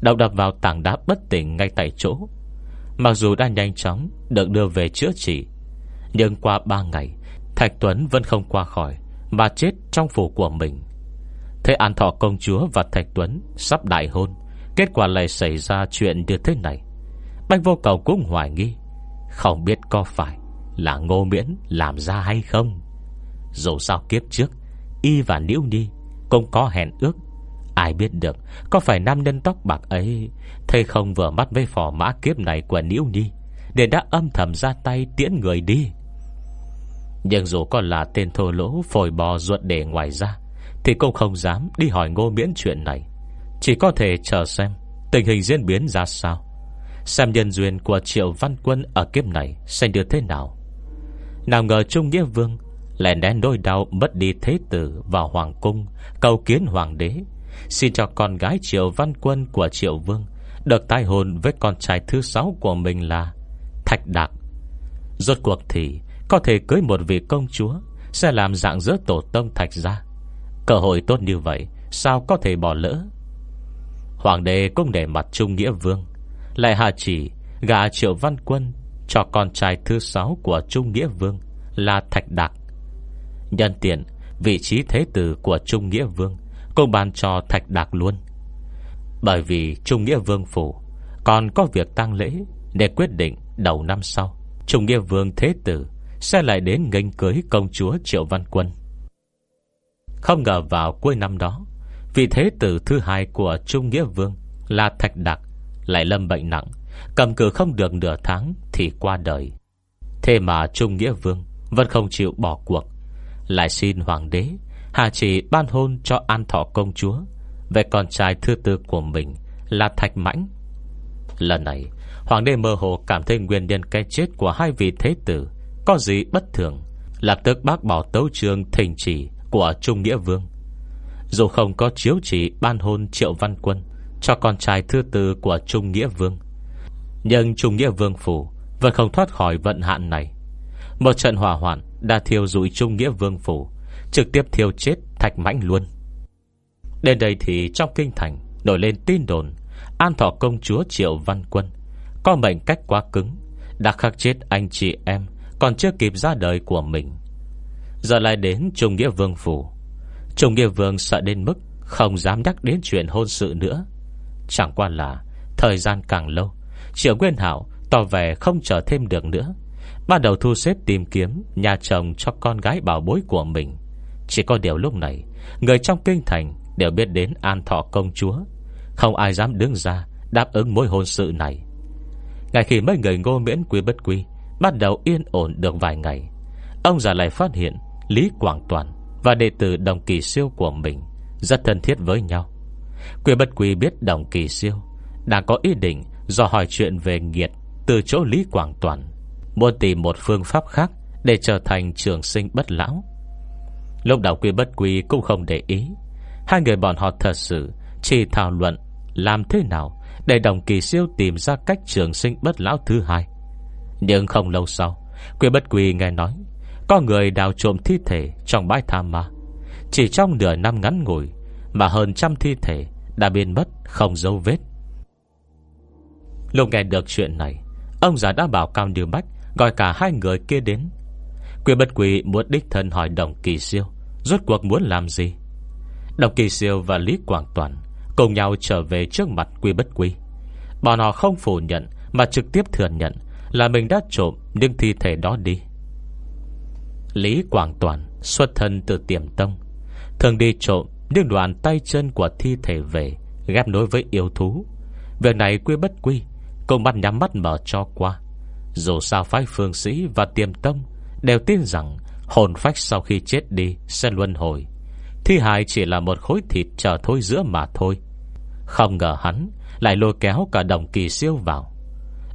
Đầu đập vào tảng đá bất tỉnh ngay tại chỗ. Mặc dù đã nhanh chóng Được đưa về chữa trị, Nhưng qua 3 ngày, Thạch Tuấn vẫn không qua khỏi. Mà chết trong phủ của mình. Thế An Thọ công chúa và Thạch Tuấn Sắp đại hôn. Kết quả lại xảy ra chuyện như thế này. Bạch vô cầu cũng hoài nghi. Không biết có phải Là ngô miễn làm ra hay không? Dù sao kiếp trước, Y và Liễu Nhi Cũng có hẹn ước. Ai biết được Có phải nam nhân tóc bạc ấy Thầy không vừa mắt với phò mã kiếp này của Niễu Nhi, Để đã âm thầm ra tay tiễn người đi. Nhưng dù còn là tên thô lỗ Phổi bò ruột để ngoài ra, Thì cũng không dám đi hỏi ngô miễn chuyện này. Chỉ có thể chờ xem Tình hình diễn biến ra sao. Xem nhân duyên của Triệu Văn Quân Ở kiếp này sẽ được thế nào. Nào ngờ Trung Nghĩa Vương Lại nén đôi đau mất đi thế tử Vào Hoàng Cung, Cầu kiến Hoàng đế. Xin cho con gái Triệu Văn Quân của Triệu Vương Được tai hồn với con trai thứ sáu của mình là Thạch Đạc. Rốt cuộc thì có thể cưới một vị công chúa, Sẽ làm dạng giữa tổ tông Thạch ra. Cơ hội tốt như vậy, Sao có thể bỏ lỡ? Hoàng đế cũng để mặt Trung Nghĩa Vương. Lại hạ chỉ gà Triệu Văn Quân Cho con trai thứ sáu của Trung Nghĩa Vương Là Thạch Đạc. Nhân tiện, Vị trí thế tử của Trung Nghĩa Vương Cũng ban cho Thạch Đạc luôn. Bởi vì Trung Nghĩa Vương Phủ, Còn có việc tăng lễ Để quyết định đầu năm sau. Trung Nghĩa Vương Thế Tử sẽ lại đến nghênh cưới công chúa Triệu Văn Quân. Không ngờ vào cuối năm đó, Vị Thế Tử thứ hai của Trung Nghĩa Vương Là Thạch đặc Lại lâm bệnh nặng, Cầm cử không được nửa tháng Thì qua đời. Thế mà Trung Nghĩa Vương Vẫn không chịu bỏ cuộc. Lại xin Hoàng đế Hà chỉ ban hôn cho An Thọ công chúa, Về con trai thứ tư của mình Là Thạch Mãnh. Lần này, Hoàng đế mơ hồ cảm thấy nguyên nhân cái chết Của hai vị thế tử có gì bất thường? Lập tức bác bỏ tấu trường thỉnh chỉ Của Trung Nghĩa Vương. Dù không có chiếu chỉ ban hôn Triệu Văn Quân, Cho con trai thứ tư của Trung Nghĩa Vương. Nhưng Trung Nghĩa Vương Phủ Vẫn không thoát khỏi vận hạn này. Một trận hỏa hoạn Đã thiêu rụi Trung Nghĩa Vương Phủ, Trực tiếp thiêu chết Thạch Mãnh luôn. Đến đây thì trong kinh thành Nổi lên tin đồn, An thọ công chúa Triệu Văn Quân Có mệnh cách quá cứng, Đã khắc chết anh chị em còn chưa kịp ra đời của mình. Giờ lại đến Trung Nghĩa Vương Phủ. Trung Nghĩa Vương sợ đến mức Không dám nhắc đến chuyện hôn sự nữa. Chẳng qua là Thời gian càng lâu, Triệu Nguyên Hảo Tỏ vẻ không chờ thêm được nữa. Bắt đầu thu xếp tìm kiếm Nhà chồng cho con gái bảo bối của mình. Chỉ có điều lúc này, Người trong kinh thành đều biết đến an thọ công chúa. Không ai dám đứng ra Đáp ứng mối hôn sự này. Ngay khi mấy người ngô miễn quý bất quý Bắt đầu yên ổn được vài ngày. Ông già lại phát hiện Lý Quảng Toàn Và đệ tử đồng kỳ siêu của mình Rất thân thiết với nhau. Quỷ bất quỷ biết đồng kỳ siêu Đang có ý định do hỏi chuyện về nghiệt Từ chỗ Lý Quảng Toàn, Muốn tìm một phương pháp khác Để trở thành trường sinh bất lão. Lúc đầu quý bất quy cũng không để ý. Hai người bọn họ thật sự Chỉ thảo luận Làm thế nào Để đồng kỳ siêu tìm ra cách trường sinh bất lão thứ hai. Nhưng không lâu sau Quý bất quỳ nghe nói, Có người đào trộm thi thể trong bãi tham ma. Chỉ trong nửa năm ngắn ngủi, Mà hơn trăm thi thể Đã biến mất không dấu vết. Lúc nghe được chuyện này, Ông già đã bảo Cao Điều Bách Gọi cả hai người kia đến. Quý bất quỳ muốn đích thân hỏi Đồng Kỳ Siêu, Rốt cuộc muốn làm gì? Đồng Kỳ Siêu và Lý Quảng Toàn Cùng nhau trở về trước mặt Quy bất quy. Bọn họ không phủ nhận Mà trực tiếp thừa nhận là mình đã trộm những thi thể đó đi. Lý Quảng Toàn Xuất thân từ tiềm tông, Thường đi trộm những đoàn tay chân của thi thể về, Ghép nối với yêu thú. Việc này quy bất quy Cùng mắt nhắm mắt mở cho qua. Dù sao phái phương sĩ và tiềm tông Đều tin rằng Hồn phách sau khi chết đi Sẽ luân hồi. Thi hài chỉ là một khối thịt chờ thôi giữa mà thôi. Không ngờ hắn Lại lôi kéo cả đồng kỳ siêu vào.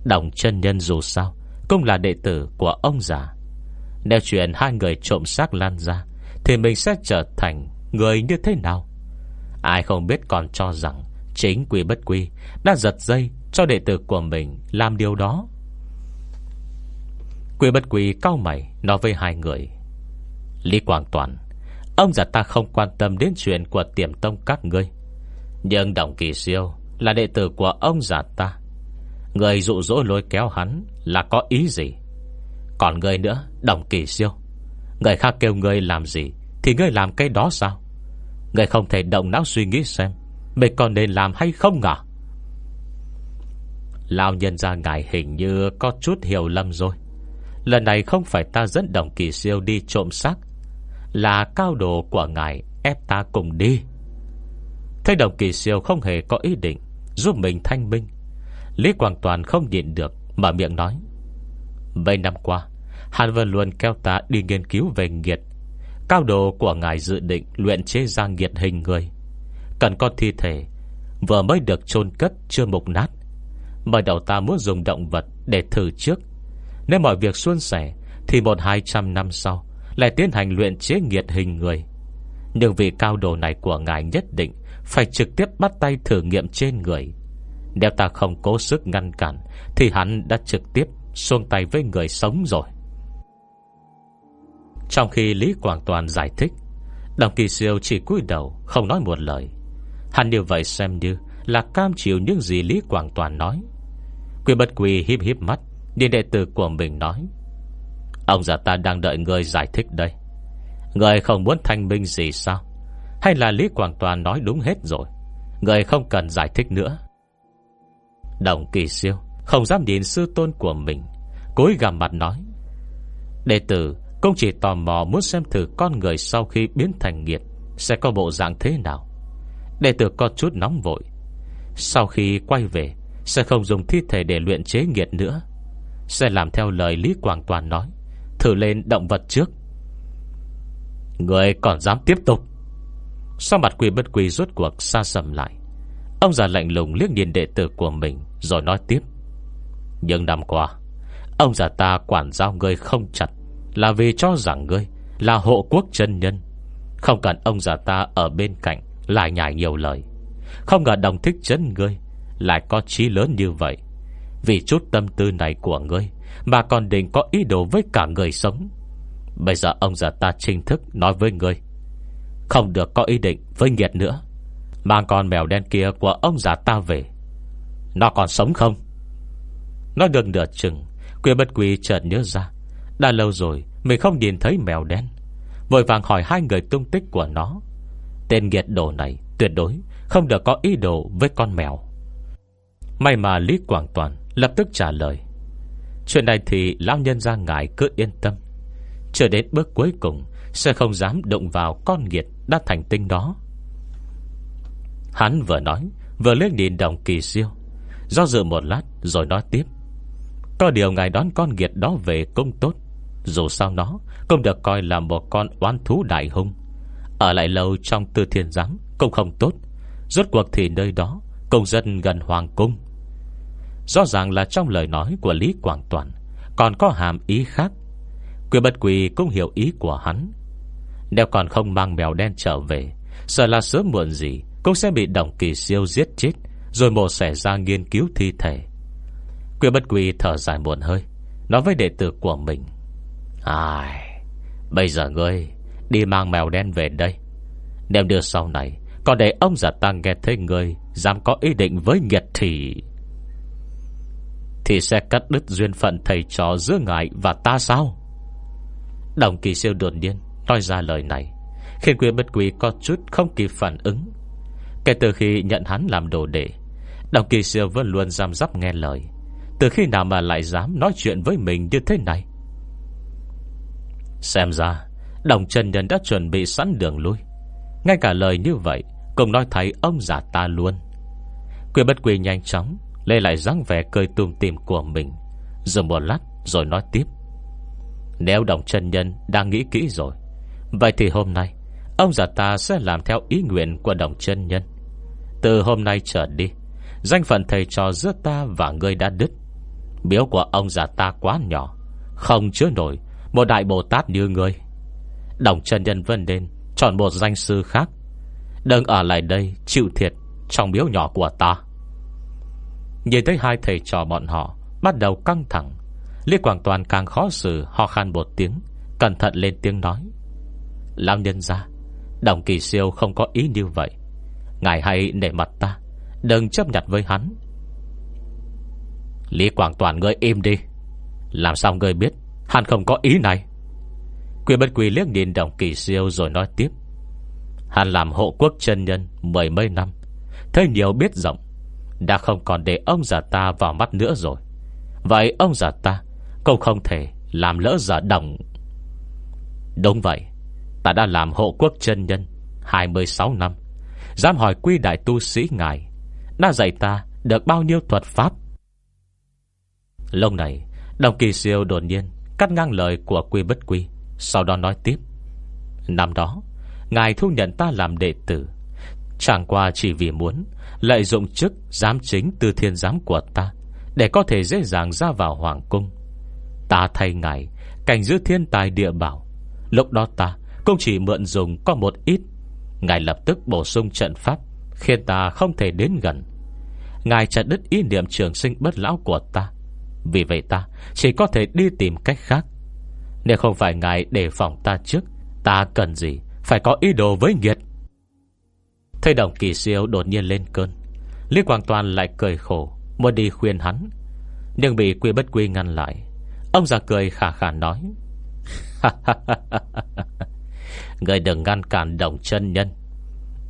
Đồng chân nhân dù sao, Cũng là đệ tử của ông già. Nếu chuyện hai người trộm xác lan ra, Thì mình sẽ trở thành Người như thế nào? Ai không biết còn cho rằng Chính Quy bất quy Đã giật dây cho đệ tử của mình Làm điều đó? Quy bất quy cao mày Nói với hai người. Lý Quang Toàn, Ông già ta không quan tâm đến chuyện của tiềm tông các ngươi, Nhưng Đồng Kỳ Siêu Là đệ tử của ông già ta. Người dụ dỗ lôi kéo hắn Là có ý gì? Còn người nữa, Đồng Kỳ Siêu. Người khác kêu người làm gì Thì người làm cái đó sao? Người không thể động não suy nghĩ xem, Mình còn nên làm hay không à Lao nhân ra ngài hình như Có chút hiểu lầm rồi. Lần này không phải ta dẫn đồng kỳ siêu đi trộm xác, Là cao đồ của ngài Ép ta cùng đi. Thế đồng kỳ siêu không hề có ý định Giúp mình thanh minh Lý Quảng Toàn không nhịn được Mở miệng nói. Mấy năm qua, Hàn Vân luôn kêu ta đi nghiên cứu về nghiệt. Cao độ của ngài dự định Luyện chế ra nghiệt hình người. Cần có thi thể, Vừa mới được chôn cất chưa mục nát. Mới đầu ta muốn dùng động vật Để thử trước. Nếu mọi việc suôn sẻ, Thì một hai trăm năm sau Lại tiến hành luyện chế nghiệt hình người. Nhưng vì cao đồ này của ngài nhất định Phải trực tiếp bắt tay thử nghiệm trên người. Nếu ta không cố sức ngăn cản, Thì hắn đã trực tiếp Xuông tay với người sống rồi. Trong khi Lý Quảng Toàn giải thích, Đồng kỳ siêu chỉ cúi đầu, Không nói một lời. Hắn như vậy xem như là cam chịu những gì Lý Quảng Toàn nói. Quy bất quỳ hiếp hiếp mắt, Nhìn đệ tử của mình nói, Ông già ta đang đợi người giải thích đây. Người không muốn thanh minh gì sao? Hay là Lý Quảng Toàn nói đúng hết rồi? Người không cần giải thích nữa. Đồng kỳ siêu, Không dám nhìn sư tôn của mình Cối gằm mặt nói. Đệ tử, cũng chỉ tò mò Muốn xem thử con người sau khi biến thành nghiệt Sẽ có bộ dạng thế nào. Đệ tử có chút nóng vội. Sau khi quay về, Sẽ không dùng thi thể để luyện chế nghiệt nữa. Sẽ làm theo lời Lý Quảng Toàn nói, Thử lên động vật trước. Người còn dám tiếp tục. Sau mặt quỷ bất quỷ rốt cuộc xa sầm lại, Ông già lạnh lùng liếc nhìn đệ tử của mình. Rồi nói tiếp. Nhưng năm qua, Ông già ta quản giao ngươi không chặt, Là vì cho rằng ngươi Là hộ quốc chân nhân. Không cần ông già ta ở bên cạnh Lại nhảy nhiều lời. Không ngờ đồng thích chân ngươi Lại có trí lớn như vậy. Vì chút tâm tư này của ngươi Mà còn định có ý đồ với cả người sống. Bây giờ ông già ta chính thức nói với ngươi, Không được có ý định với nghiệt nữa Mang con mèo đen kia của ông già ta về. Nó còn sống không? Nó được nửa chừng Quyên bất quỳ chợt nhớ ra, Đã lâu rồi mình không nhìn thấy mèo đen. Vội vàng hỏi hai người tung tích của nó. Tên nghiệt đồ này Tuyệt đối không được có ý đồ với con mèo. May mà Lý Quảng Toàn lập tức trả lời. Chuyện này thì lão nhân ra ngài cứ yên tâm. Chờ đến bước cuối cùng, Sẽ không dám động vào con nghiệt Đã thành tinh đó. Hắn vừa nói, Vừa liếc nhìn đồng kỳ siêu Do dự một lát rồi nói tiếp. Có điều ngài đón con nghiệt đó về cũng tốt. Dù sao nó Cũng được coi là một con oan thú đại hung. Ở lại lâu trong tư thiên giám Cũng không tốt. Rốt cuộc thì nơi đó công dân gần hoàng cung. Rõ ràng là trong lời nói của Lý Quảng Toàn Còn có hàm ý khác. Quỷ bất quỳ cũng hiểu ý của hắn. Nếu còn không mang mèo đen trở về, Sợ là sớm muộn gì Cũng sẽ bị đồng kỳ siêu giết chết. Rồi mổ xẻ ra nghiên cứu thi thể. Quy bất quỳ thở dài muộn hơi, Nói với đệ tử của mình. Ai, Bây giờ ngươi Đi mang mèo đen về đây. Nếu đưa sau này, Còn để ông giả tăng nghe thấy ngươi Dám có ý định với nghiệt thì Thì sẽ cắt đứt duyên phận thầy trò giữa ngài và ta sao? Đồng kỳ siêu đột nhiên Nói ra lời này, Khiến quý bất quý có chút không kịp phản ứng. Kể từ khi nhận hắn làm đồ đệ Đồng kỳ siêu vẫn luôn giam giáp nghe lời. Từ khi nào mà lại dám nói chuyện với mình như thế này? Xem ra, Đồng chân nhân đã chuẩn bị sẵn đường lui. Ngay cả lời như vậy, Cũng nói thấy ông giả ta luôn. Quyền bất quy nhanh chóng Lê lại dáng vẻ cười tùm tìm của mình. Dừng một lát, rồi nói tiếp. Nếu đồng chân nhân đang nghĩ kỹ rồi, Vậy thì hôm nay, Ông già ta sẽ làm theo ý nguyện của đồng chân nhân. Từ hôm nay trở đi Danh phận thầy trò giữa ta và ngươi đã đứt. Biếu của ông già ta quá nhỏ, Không chứa nổi. Một đại Bồ Tát như ngươi, Đồng chân nhân vân lên, Chọn một danh sư khác. Đừng ở lại đây chịu thiệt Trong biếu nhỏ của ta. Nhìn thấy hai thầy trò bọn họ Bắt đầu căng thẳng, Lý Quảng Toàn càng khó xử, ho khan một tiếng, Cẩn thận lên tiếng nói, Lão nhân ra Đồng kỳ siêu không có ý như vậy. Ngài hay nể mặt ta Đừng chấp nhận với hắn. Lý Quảng Toàn, ngươi im đi. Làm sao ngươi biết Hắn không có ý này? Quyền bất quỳ liếc nhìn đồng kỳ siêu rồi nói tiếp. Hắn làm hộ quốc chân nhân Mười mấy năm, Thấy nhiều biết rộng, Đã không còn để ông già ta vào mắt nữa rồi. Vậy ông già ta Cũng không thể làm lỡ giả đồng. Đúng vậy, Ta đã làm hộ quốc chân nhân 26 năm, Dám hỏi quy đại tu sĩ ngài đã dạy ta được bao nhiêu thuật pháp? Lâu này, Đồng kỳ siêu đột nhiên Cắt ngang lời của quy bất quy, Sau đó nói tiếp. Năm đó, Ngài thu nhận ta làm đệ tử. Chẳng qua chỉ vì muốn Lợi dụng chức giám chính từ thiên giám của ta Để có thể dễ dàng ra vào hoàng cung. Ta thay ngài Cảnh giữ thiên tài địa bảo. Lúc đó ta cũng chỉ mượn dùng có một ít. Ngài lập tức bổ sung trận pháp. Khiến ta không thể đến gần. Ngài chặt đứt ý niệm trường sinh bất lão của ta. Vì vậy ta Chỉ có thể đi tìm cách khác. Nếu không phải ngài đề phòng ta trước, Ta cần gì Phải có ý đồ với nghiệt Thầy đồng kỳ siêu đột nhiên lên cơn. Lý Quang Toàn lại cười khổ, Muốn đi khuyên hắn. Nhưng bị quy bất quy ngăn lại, Ông già cười khả khả nói. Người đừng ngăn cản đồng chân nhân.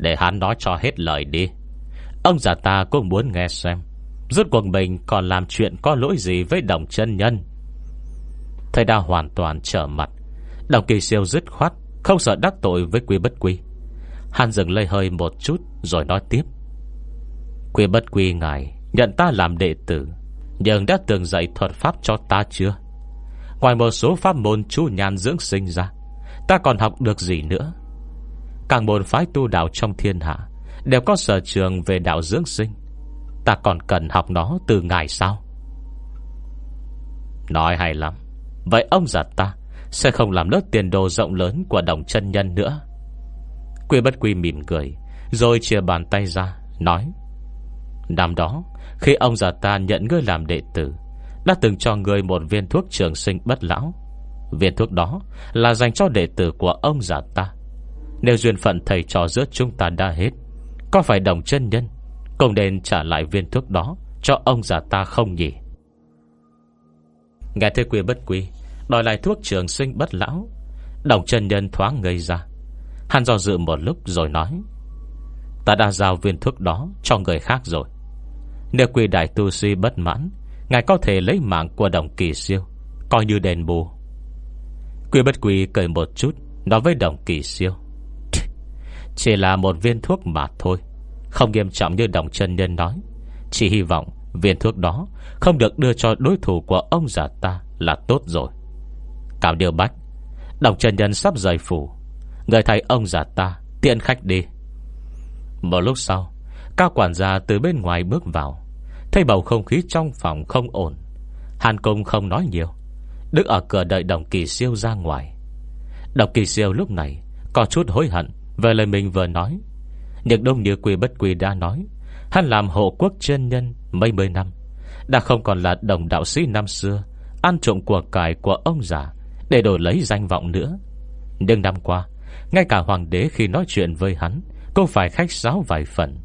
Để hắn nói cho hết lời đi. Ông già ta cũng muốn nghe xem, Rốt cuộc mình còn làm chuyện có lỗi gì với đồng chân nhân. Thầy đã hoàn toàn trở mặt. Đồng kỳ siêu dứt khoát, Không sợ đắc tội với quy bất quy. Hắn dừng lây hơi một chút, Rồi nói tiếp. Quy bất quy ngài, Nhận ta làm đệ tử, Nhưng đã từng dạy thuật pháp cho ta chưa? Ngoài một số pháp môn chú nhàn dưỡng sinh ra, Ta còn học được gì nữa? Càng môn phái tu đạo trong thiên hạ, Đều có sở trường về đạo dưỡng sinh. Ta còn cần học nó từ ngài sao? Nói hay lắm. Vậy ông già ta Sẽ không làm lớp tiền đồ rộng lớn Của đồng chân nhân nữa. Quy bất quy mỉm cười, Rồi chia bàn tay ra, Nói, Năm đó, Khi ông già ta nhận ngươi làm đệ tử, Đã từng cho ngươi một viên thuốc trường sinh bất lão. Viên thuốc đó Là dành cho đệ tử của ông già ta. Nếu duyên phận thầy trò giữa chúng ta đã hết, Có phải đồng chân nhân? Cùng nên trả lại viên thuốc đó Cho ông già ta không nhỉ? Nghe thế quy bất quy Đòi lại thuốc trường sinh bất lão. Đồng chân nhân thoáng ngây ra. Hắn do dự một lúc rồi nói, Ta đã giao viên thuốc đó Cho người khác rồi. Nếu quy đại tu sĩ bất mãn, Ngài có thể lấy mạng của đồng kỳ siêu, Coi như đền bù. Quy bất quy cười một chút, Nói với đồng kỳ siêu chỉ là một viên thuốc mà thôi. Không nghiêm trọng như đồng chân nhân nói. Chỉ hy vọng viên thuốc đó Không được đưa cho đối thủ của ông già ta Là tốt rồi. Cảm điều bách, Đồng chân nhân sắp rời phủ. Người thầy ông già ta tiện khách đi. Một lúc sau, Cao quản gia từ bên ngoài bước vào. Thấy bầu không khí trong phòng không ổn. Hàn công không nói nhiều. Đứng ở cửa đợi đồng kỳ siêu ra ngoài. Đồng kỳ siêu lúc này Có chút hối hận. Về lời mình vừa nói Nhưng đông như quỷ bất quỷ đã nói, Hắn làm hộ quốc chân nhân mấy mươi năm, Đã không còn là đồng đạo sĩ năm xưa, Ăn trộm của cải của ông già Để đổi lấy danh vọng nữa. Nhưng năm qua, Ngay cả hoàng đế khi nói chuyện với hắn Cũng phải khách sáo vài phần.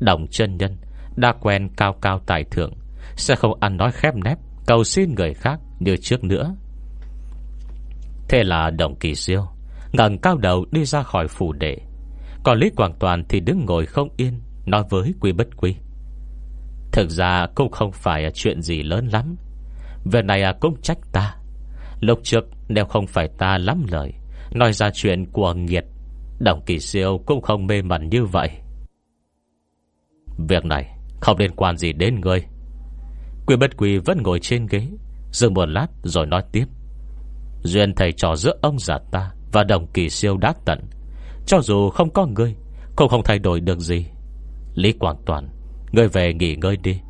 Đồng chân nhân Đã quen cao cao tài thượng, Sẽ không ăn nói khép nép Cầu xin người khác như trước nữa. Thế là đồng kỳ siêu ngẩng cao đầu đi ra khỏi phủ đệ. Còn Lý Quảng Toàn thì đứng ngồi không yên, Nói với quy bất quy. Thực ra cũng không phải chuyện gì lớn lắm. Việc này à, cũng trách ta. Lúc trước nếu không phải ta lắm lời, Nói ra chuyện của nghiệt Đồng kỳ siêu cũng không mê mẩn như vậy. Việc này không liên quan gì đến ngươi. Quy bất quy vẫn ngồi trên ghế, Dừng một lát rồi nói tiếp. Duyên thầy trò giữa ông già ta và đồng kỳ siêu đã tận. Cho dù không có ngươi, Cũng không thay đổi được gì. Lý Quảng Toàn, Ngươi về nghỉ ngơi đi.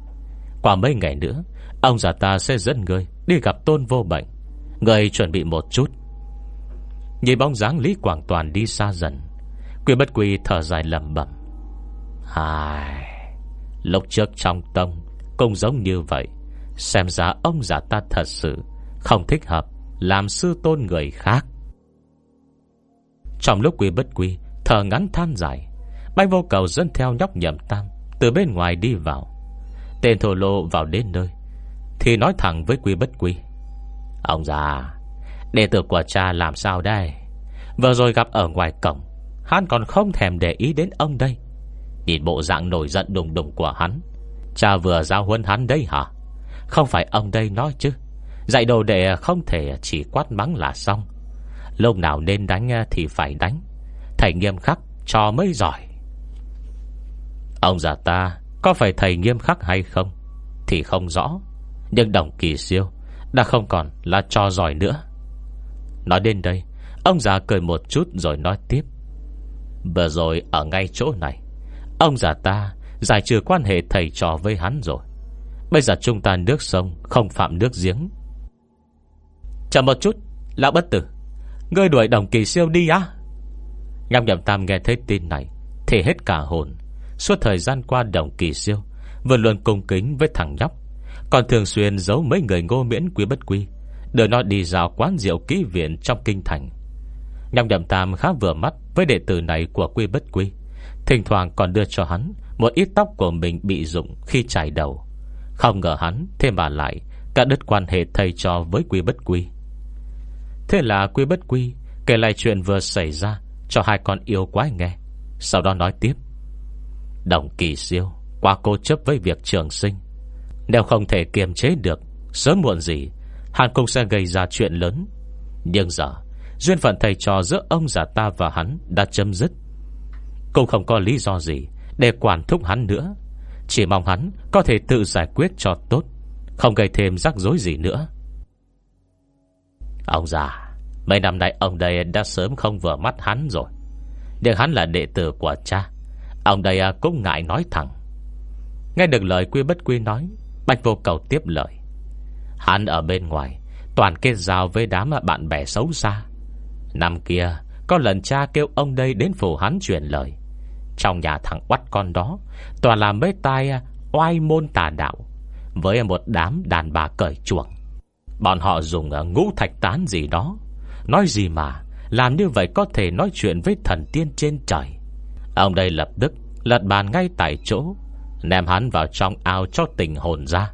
Qua mấy ngày nữa, Ông già ta sẽ dẫn ngươi Đi gặp tôn vô bệnh. Ngươi chuẩn bị một chút. Nhìn bóng dáng Lý Quảng Toàn đi xa dần, Quy bất quy thở dài lầm bẩm. Hài, Lúc trước trong tông Cũng giống như vậy. Xem ra ông già ta thật sự Không thích hợp Làm sư tôn người khác. Trong lúc quy bất quy, Thở ngắn than dài, Bách vô cầu dẫn theo nhóc nhậm tam Từ bên ngoài đi vào. Tên thổ lộ vào đến nơi, Thì nói thẳng với quy bất quy. Ông già, Đệ tử của cha làm sao đây? Vừa rồi gặp ở ngoài cổng, Hắn còn không thèm để ý đến ông đây. Nhìn bộ dạng nổi giận đùng đùng của hắn, Cha vừa giao huấn hắn đấy hả? Không phải ông đây nói chứ? Dạy đồ đệ không thể chỉ quát mắng là xong. Lúc nào nên đánh ờ, thì phải đánh. Thầy nghiêm khắc cho mới giỏi. Ông già ta, Có phải thầy nghiêm khắc hay không? Thì không rõ. Nhưng đồng kỳ siêu, Đã không còn là cho giỏi nữa. Nói đến đây, Ông già cười một chút rồi nói tiếp. Vừa rồi ở ngay chỗ này, Ông già ta Giải trừ quan hệ thầy trò với hắn rồi. Bây giờ chúng ta nước sông, Không phạm nước giếng. Chờ một chút, Lão bất tử. Ngươi đuổi đồng kỳ siêu đi á. Ngọc nhậm tam nghe thấy tin này, Thì hết cả hồn. Suốt thời gian qua đồng kỳ siêu Vừa luôn cung kính với thằng nhóc. Còn thường xuyên giấu mấy người ngô miễn quý bất quy, Đưa nó đi dạo quán rượu kỹ viện Trong kinh thành. Nhọc nhậm tam khá vừa mắt Với đệ tử này của quy bất quy. Thỉnh thoảng còn đưa cho hắn Một ít tóc của mình bị dụng khi chải đầu. Không ngờ hắn Thêm mà lại Cả đứt quan hệ thầy cho với quy bất quy. Thế là quy bất quy Kể lại chuyện vừa xảy ra Cho hai con yêu quái nghe, Sau đó nói tiếp. Đồng kỳ siêu Qua cô chấp với việc trường sinh. Nếu không thể kiềm chế được, Sớm muộn gì Hắn cũng sẽ gây ra chuyện lớn. Nhưng giờ, Duyên phận thầy trò giữa ông già ta và hắn Đã chấm dứt. Cũng không có lý do gì Để quản thúc hắn nữa. Chỉ mong hắn có thể tự giải quyết cho tốt, Không gây thêm rắc rối gì nữa. Ông già, Mấy năm nay ông đây đã sớm không vừa mắt hắn rồi. Nhưng hắn là đệ tử của cha, Ông đây à, cũng ngại nói thẳng. Nghe được lời quy bất quy nói, Bạch vô cầu tiếp lời. Hắn ở bên ngoài, Toàn kết giao với đám bạn bè xấu xa. Năm kia, Có lần cha kêu ông đây đến phủ hắn truyền lời. Trong nhà thằng quắt con đó, Toàn làm mấy tai à, Oai môn tà đạo, Với một đám đàn bà cởi chuồng. Bọn họ dùng ờ, ngũ thạch tán gì đó. Nói gì mà, Làm như vậy có thể nói chuyện với thần tiên trên trời. Ông đây lập tức Lật bàn ngay tại chỗ, Ném hắn vào trong ao cho tình hồn ra.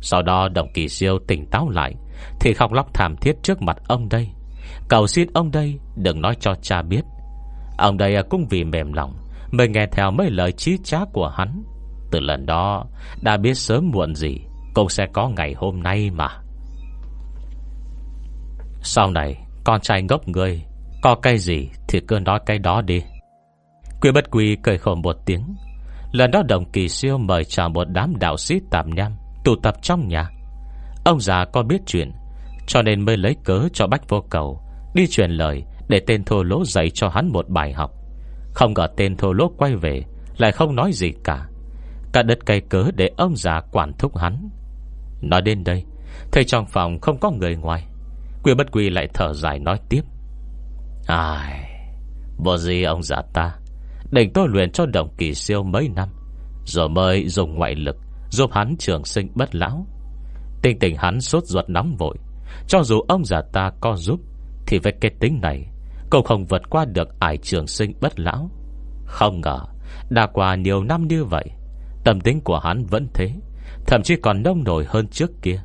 Sau đó đồng kỳ siêu tỉnh táo lại, Thì khóc lóc thảm thiết trước mặt ông đây. Cầu xin ông đây Đừng nói cho cha biết. Ông đây ờ, cũng vì mềm lòng Mới nghe theo mấy lời trí trá của hắn. Từ lần đó, Đã biết sớm muộn gì Cũng sẽ có ngày hôm nay mà. Sau này, Con trai ngốc người Có cái gì thì cứ nói cái đó đi. Quy bất quy cười khổ một tiếng. Lần đó đồng kỳ siêu mời chào một đám đạo sĩ tạm nham, Tụ tập trong nhà. Ông già có biết chuyện, Cho nên mới lấy cớ cho bách vô cầu Đi truyền lời Để tên thô lỗ dạy cho hắn một bài học. Không ngờ tên thô lỗ quay về, Lại không nói gì cả. Cả đất cây cớ để ông già quản thúc hắn. Nói đến đây Thầy trong phòng không có người ngoài. Quy bất quy lại thở dài nói tiếp. Ai, Bộ gì ông già ta? Định tôi luyện cho đồng kỳ siêu mấy năm, Rồi mới dùng ngoại lực Giúp hắn trường sinh bất lão. Tình tình hắn sốt ruột nóng vội, Cho dù ông già ta có giúp, Thì với cái tính này, Cũng không vượt qua được ải trường sinh bất lão. Không ngờ, Đã qua nhiều năm như vậy, Tâm tính của hắn vẫn thế, Thậm chí còn nông nổi hơn trước kia.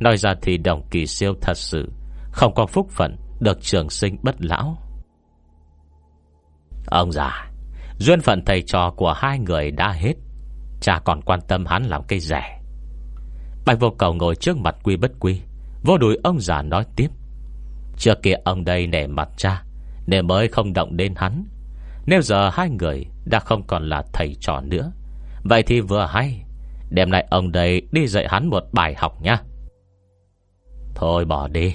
Nói ra thì đồng kỳ siêu thật sự không có phúc phận, Được trường sinh bất lão. Ông già, Duyên phận thầy trò của hai người đã hết. Cha còn quan tâm hắn làm cây rẻ. Bạch vô cầu ngồi trước mặt quy bất quy, Vô đùi ông già nói tiếp. Trước kia ông đây nể mặt cha Nên mới không động đến hắn. Nếu giờ hai người Đã không còn là thầy trò nữa, Vậy thì vừa hay. Đêm nay ông đây đi dạy hắn một bài học nha. Thôi bỏ đi.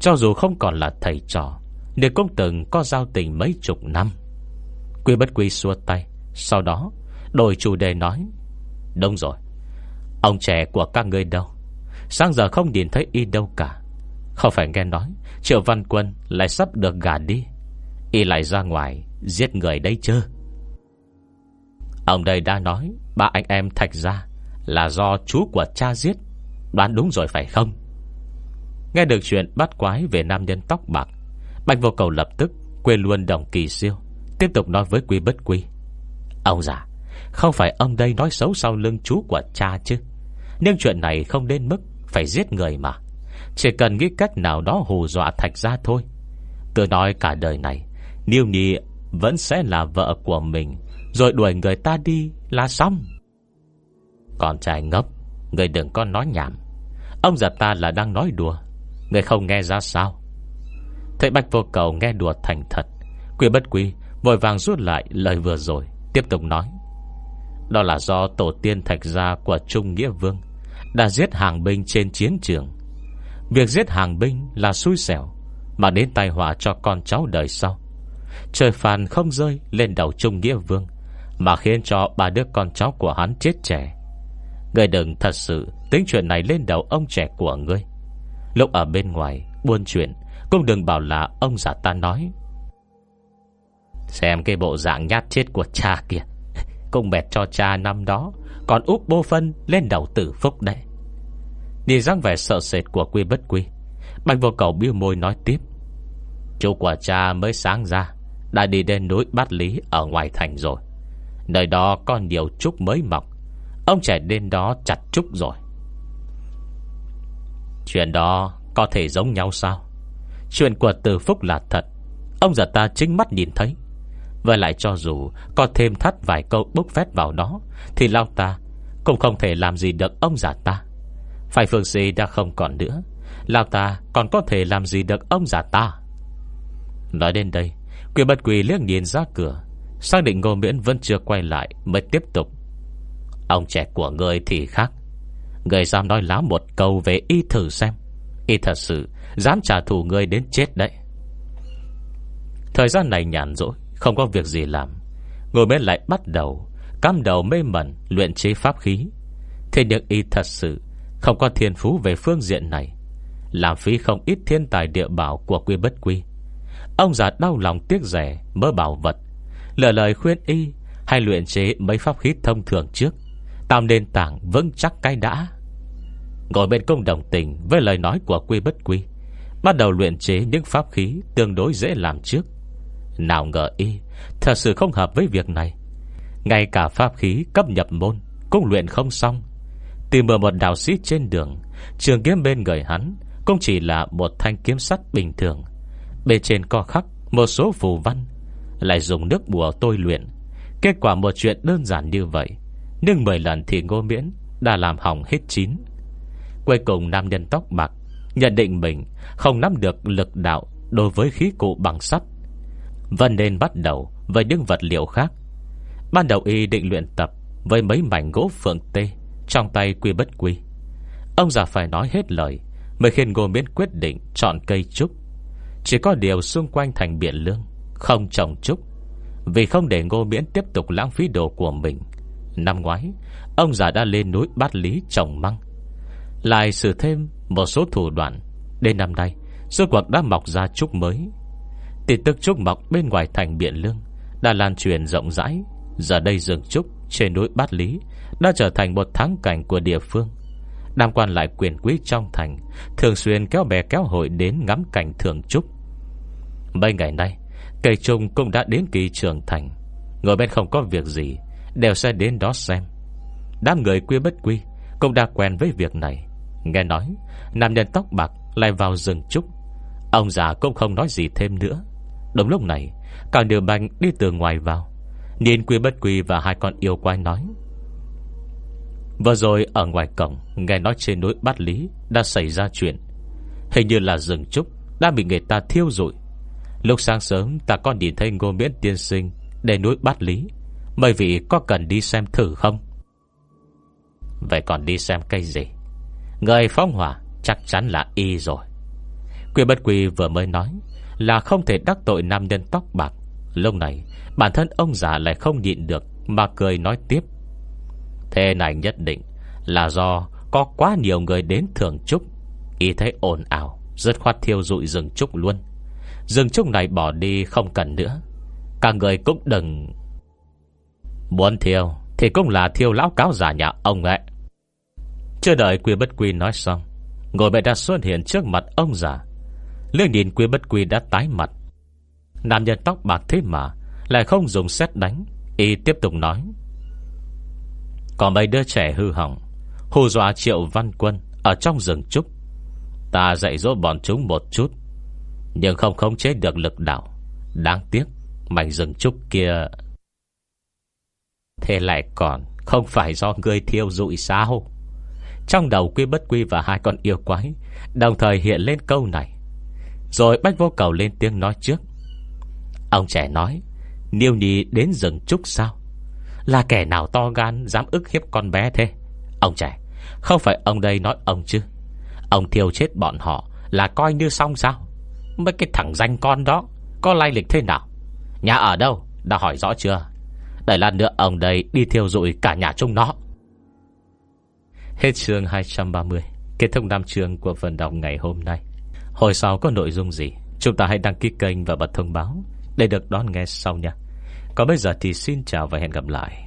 Cho dù không còn là thầy trò Nếu cũng từng có giao tình mấy chục năm. Quy bất quy xua tay, Sau đó, đổi chủ đề nói, Đúng rồi, Ông trẻ của các người đâu? Sáng giờ không nhìn thấy y đâu cả. Không phải nghe nói, Triệu Văn Quân lại sắp được gà đi. Y lại ra ngoài Giết người đấy chứ. Ông đây đã nói, Ba anh em thạch ra Là do chú của cha giết. Đoán đúng rồi phải không? Nghe được chuyện bắt quái về nam nhân tóc bạc, Bạch vô cầu lập tức Quên luôn đồng kỳ siêu, Tiếp tục nói với quý bất quý Ông già, Không phải ông đây nói xấu sau lưng chú của cha chứ? Nhưng chuyện này không đến mức Phải giết người mà. Chỉ cần nghĩ cách nào đó hù dọa thạch ra thôi. Tôi nói cả đời này Niêu Nhi vẫn sẽ là vợ của mình, Rồi đuổi người ta đi là xong. Con trai ngốc, Người đừng có nói nhảm. Ông già ta là đang nói đùa Người không nghe ra sao? Thầy Bạch Vô Cầu nghe đùa thành thật. Quy bất quy Vội vàng rút lại lời vừa rồi, Tiếp tục nói. Đó là do tổ tiên thạch gia của Trung Nghĩa Vương Đã giết hàng binh trên chiến trường. Việc giết hàng binh là xui xẻo, Mà đến tai họa cho con cháu đời sau. Trời phàn không rơi lên đầu Trung Nghĩa Vương Mà khiến cho ba đứa con cháu của hắn chết trẻ Người đừng thật sự tính chuyện này lên đầu ông trẻ của ngươi. Lúc ở bên ngoài, Buôn chuyện Cũng đừng bảo là ông giả ta nói. Xem cái bộ dạng nhát chết của cha kìa. Cũng bẹt cho cha năm đó, Còn úp bô phân lên đầu tử phúc đấy. Nhìn dáng vẻ sợ sệt của quy bất quy, Bạch vô cầu biêu môi nói tiếp. Chú của cha mới sáng ra, Đã đi đến núi Bát Lý Ở ngoài thành rồi. Nơi đó có nhiều trúc mới mọc, Ông trẻ đến đó chặt trúc rồi. Chuyện đó có thể giống nhau sao? Chuyện của từ phúc là thật. Ông già ta chính mắt nhìn thấy. Và lại cho dù có thêm thắt vài câu bốc phét vào đó, Thì lao ta Cũng không thể làm gì được ông già ta. Phải phương sĩ đã không còn nữa. Lao ta còn có thể làm gì được ông già ta? Nói đến đây Quỷ bật quỷ liếc nhìn ra cửa, Xác định Ngô Miễn vẫn chưa quay lại, Mới tiếp tục. Ông trẻ của người thì khác. Người dám nói láo một câu về y thử xem. Y thật sự Dám trả thù người đến chết đấy. Thời gian này nhàn rỗi, Không có việc gì làm. Ngồi bên lại bắt đầu Cam đầu mê mẩn, luyện chế pháp khí. Thế nhưng y thật sự Không có thiên phú về phương diện này. Làm phí không ít thiên tài địa bảo Của quy bất quy. Ông già đau lòng tiếc rẻ, Mơ bảo vật. Lời lời khuyên y, Hay luyện chế mấy pháp khí thông thường trước. Tạo nền tảng vững chắc cái đã. Ngồi bên công đồng tình Với lời nói của quy bất quy, Bắt đầu luyện chế những pháp khí Tương đối dễ làm trước. Nào ngờ y, Thật sự không hợp với việc này. Ngay cả pháp khí cấp nhập môn Cũng luyện không xong. Tìm mở một đạo sĩ trên đường, Trường kiếm bên người hắn Cũng chỉ là một thanh kiếm sắt bình thường. Bên trên co khắc Một số phù văn, Lại dùng nước bùa tôi luyện. Kết quả một chuyện đơn giản như vậy, Nhưng 10 lần thì ngô miễn Đã làm hỏng hết chín. Cuối cùng nam nhân tóc bạc Nhận định mình không nắm được lực đạo Đối với khí cụ bằng sắt. Vẫn nên bắt đầu với những vật liệu khác. Ban đầu y định luyện tập Với mấy mảnh gỗ phượng tê Trong tay quy bất quy. Ông già phải nói hết lời Mới khiến Ngô Miễn quyết định chọn cây trúc. Chỉ có điều xung quanh thành biển lương, Không trồng trúc. Vì không để Ngô Miễn tiếp tục lãng phí đồ của mình, Năm ngoái, Ông già đã lên núi bát lý trồng măng. Lại sử thêm một số thủ đoạn. Đến năm nay Sư cuộc đã mọc ra trúc mới. Tin tức trúc mọc bên ngoài thành Biện Lương, Đã lan truyền rộng rãi. Giờ đây rừng trúc trên núi Bát Lý Đã trở thành một thắng cảnh của địa phương. Đàm quan lại quyền quý trong thành, Thường xuyên kéo bè kéo hội đến ngắm cảnh thường trúc. Mấy ngày nay, Cây trùng cũng đã đến kỳ trưởng thành. Ngồi bên không có việc gì, Đều sẽ đến đó xem. Đám người quy bất quy Cũng đã quen với việc này. Nghe nói, Nam nhân tóc bạc lại vào rừng trúc. Ông già cũng không nói gì thêm nữa. Đúng lúc này Cả điều bành đi từ ngoài vào. Nhìn quy bất quy và hai con yêu quái nói, Vừa rồi ở ngoài cổng, Nghe nói trên núi Bát Lý Đã xảy ra chuyện. Hình như là rừng trúc Đã bị người ta thiêu rụi. Lúc sáng sớm, ta còn nhìn thấy ngô miễn tiên sinh Để núi Bát Lý. Mấy vị có cần đi xem thử không? Vậy còn đi xem cây gì? Người phóng hỏa Chắc chắn là y rồi. Quy bất quy vừa mới nói Là không thể đắc tội nam nhân tóc bạc. Lúc này, bản thân ông già lại không nhịn được Mà cười nói tiếp. Thế này nhất định Là do có quá nhiều người đến thưởng trúc Y thấy ồn ào Rất khoát thiêu rụi rừng trúc luôn. Rừng trúc này bỏ đi không cần nữa. Cả người cũng đừng. Muốn thiêu Thì cũng là thiêu lão cáo giả nhà ông ấy. Chưa đợi quy bất quy nói xong, Ngồi mẹ đã xuất hiện trước mặt ông già. Lương nhìn quy bất quy đã tái mặt. Nam nhân tóc bạc thế mà, Lại không dùng xét đánh. Y tiếp tục nói, Còn mấy đứa trẻ hư hỏng, Hù dọa triệu văn quân Ở trong rừng trúc. Ta dạy dỗ bọn chúng một chút, Nhưng không khống chế được lực đạo. Đáng tiếc, Mảnh rừng trúc kia Thế lại còn Không phải do ngươi thiêu rụi sao? Trong đầu quy bất quy và hai con yêu quái Đồng thời hiện lên câu này. Rồi bách vô cầu lên tiếng nói trước. Ông trẻ nói Niêu Nhi đến rừng trúc sao? Là kẻ nào to gan Dám ức hiếp con bé thế? Ông trẻ, Không phải ông đây nói ông chứ? Ông thiêu chết bọn họ Là coi như xong sao? Mấy cái thằng danh con đó Có lai lịch thế nào? Nhà ở đâu? Đã hỏi rõ chưa? Đợi lát nữa ông đây đi thiêu rụi cả nhà chúng nó. Hết chương 230 Kết thúc năm chương của phần đọc ngày hôm nay. Hồi sau có nội dung gì, Chúng ta hãy đăng ký kênh và bật thông báo Để được đón nghe sau nha. Còn bây giờ thì xin chào và hẹn gặp lại.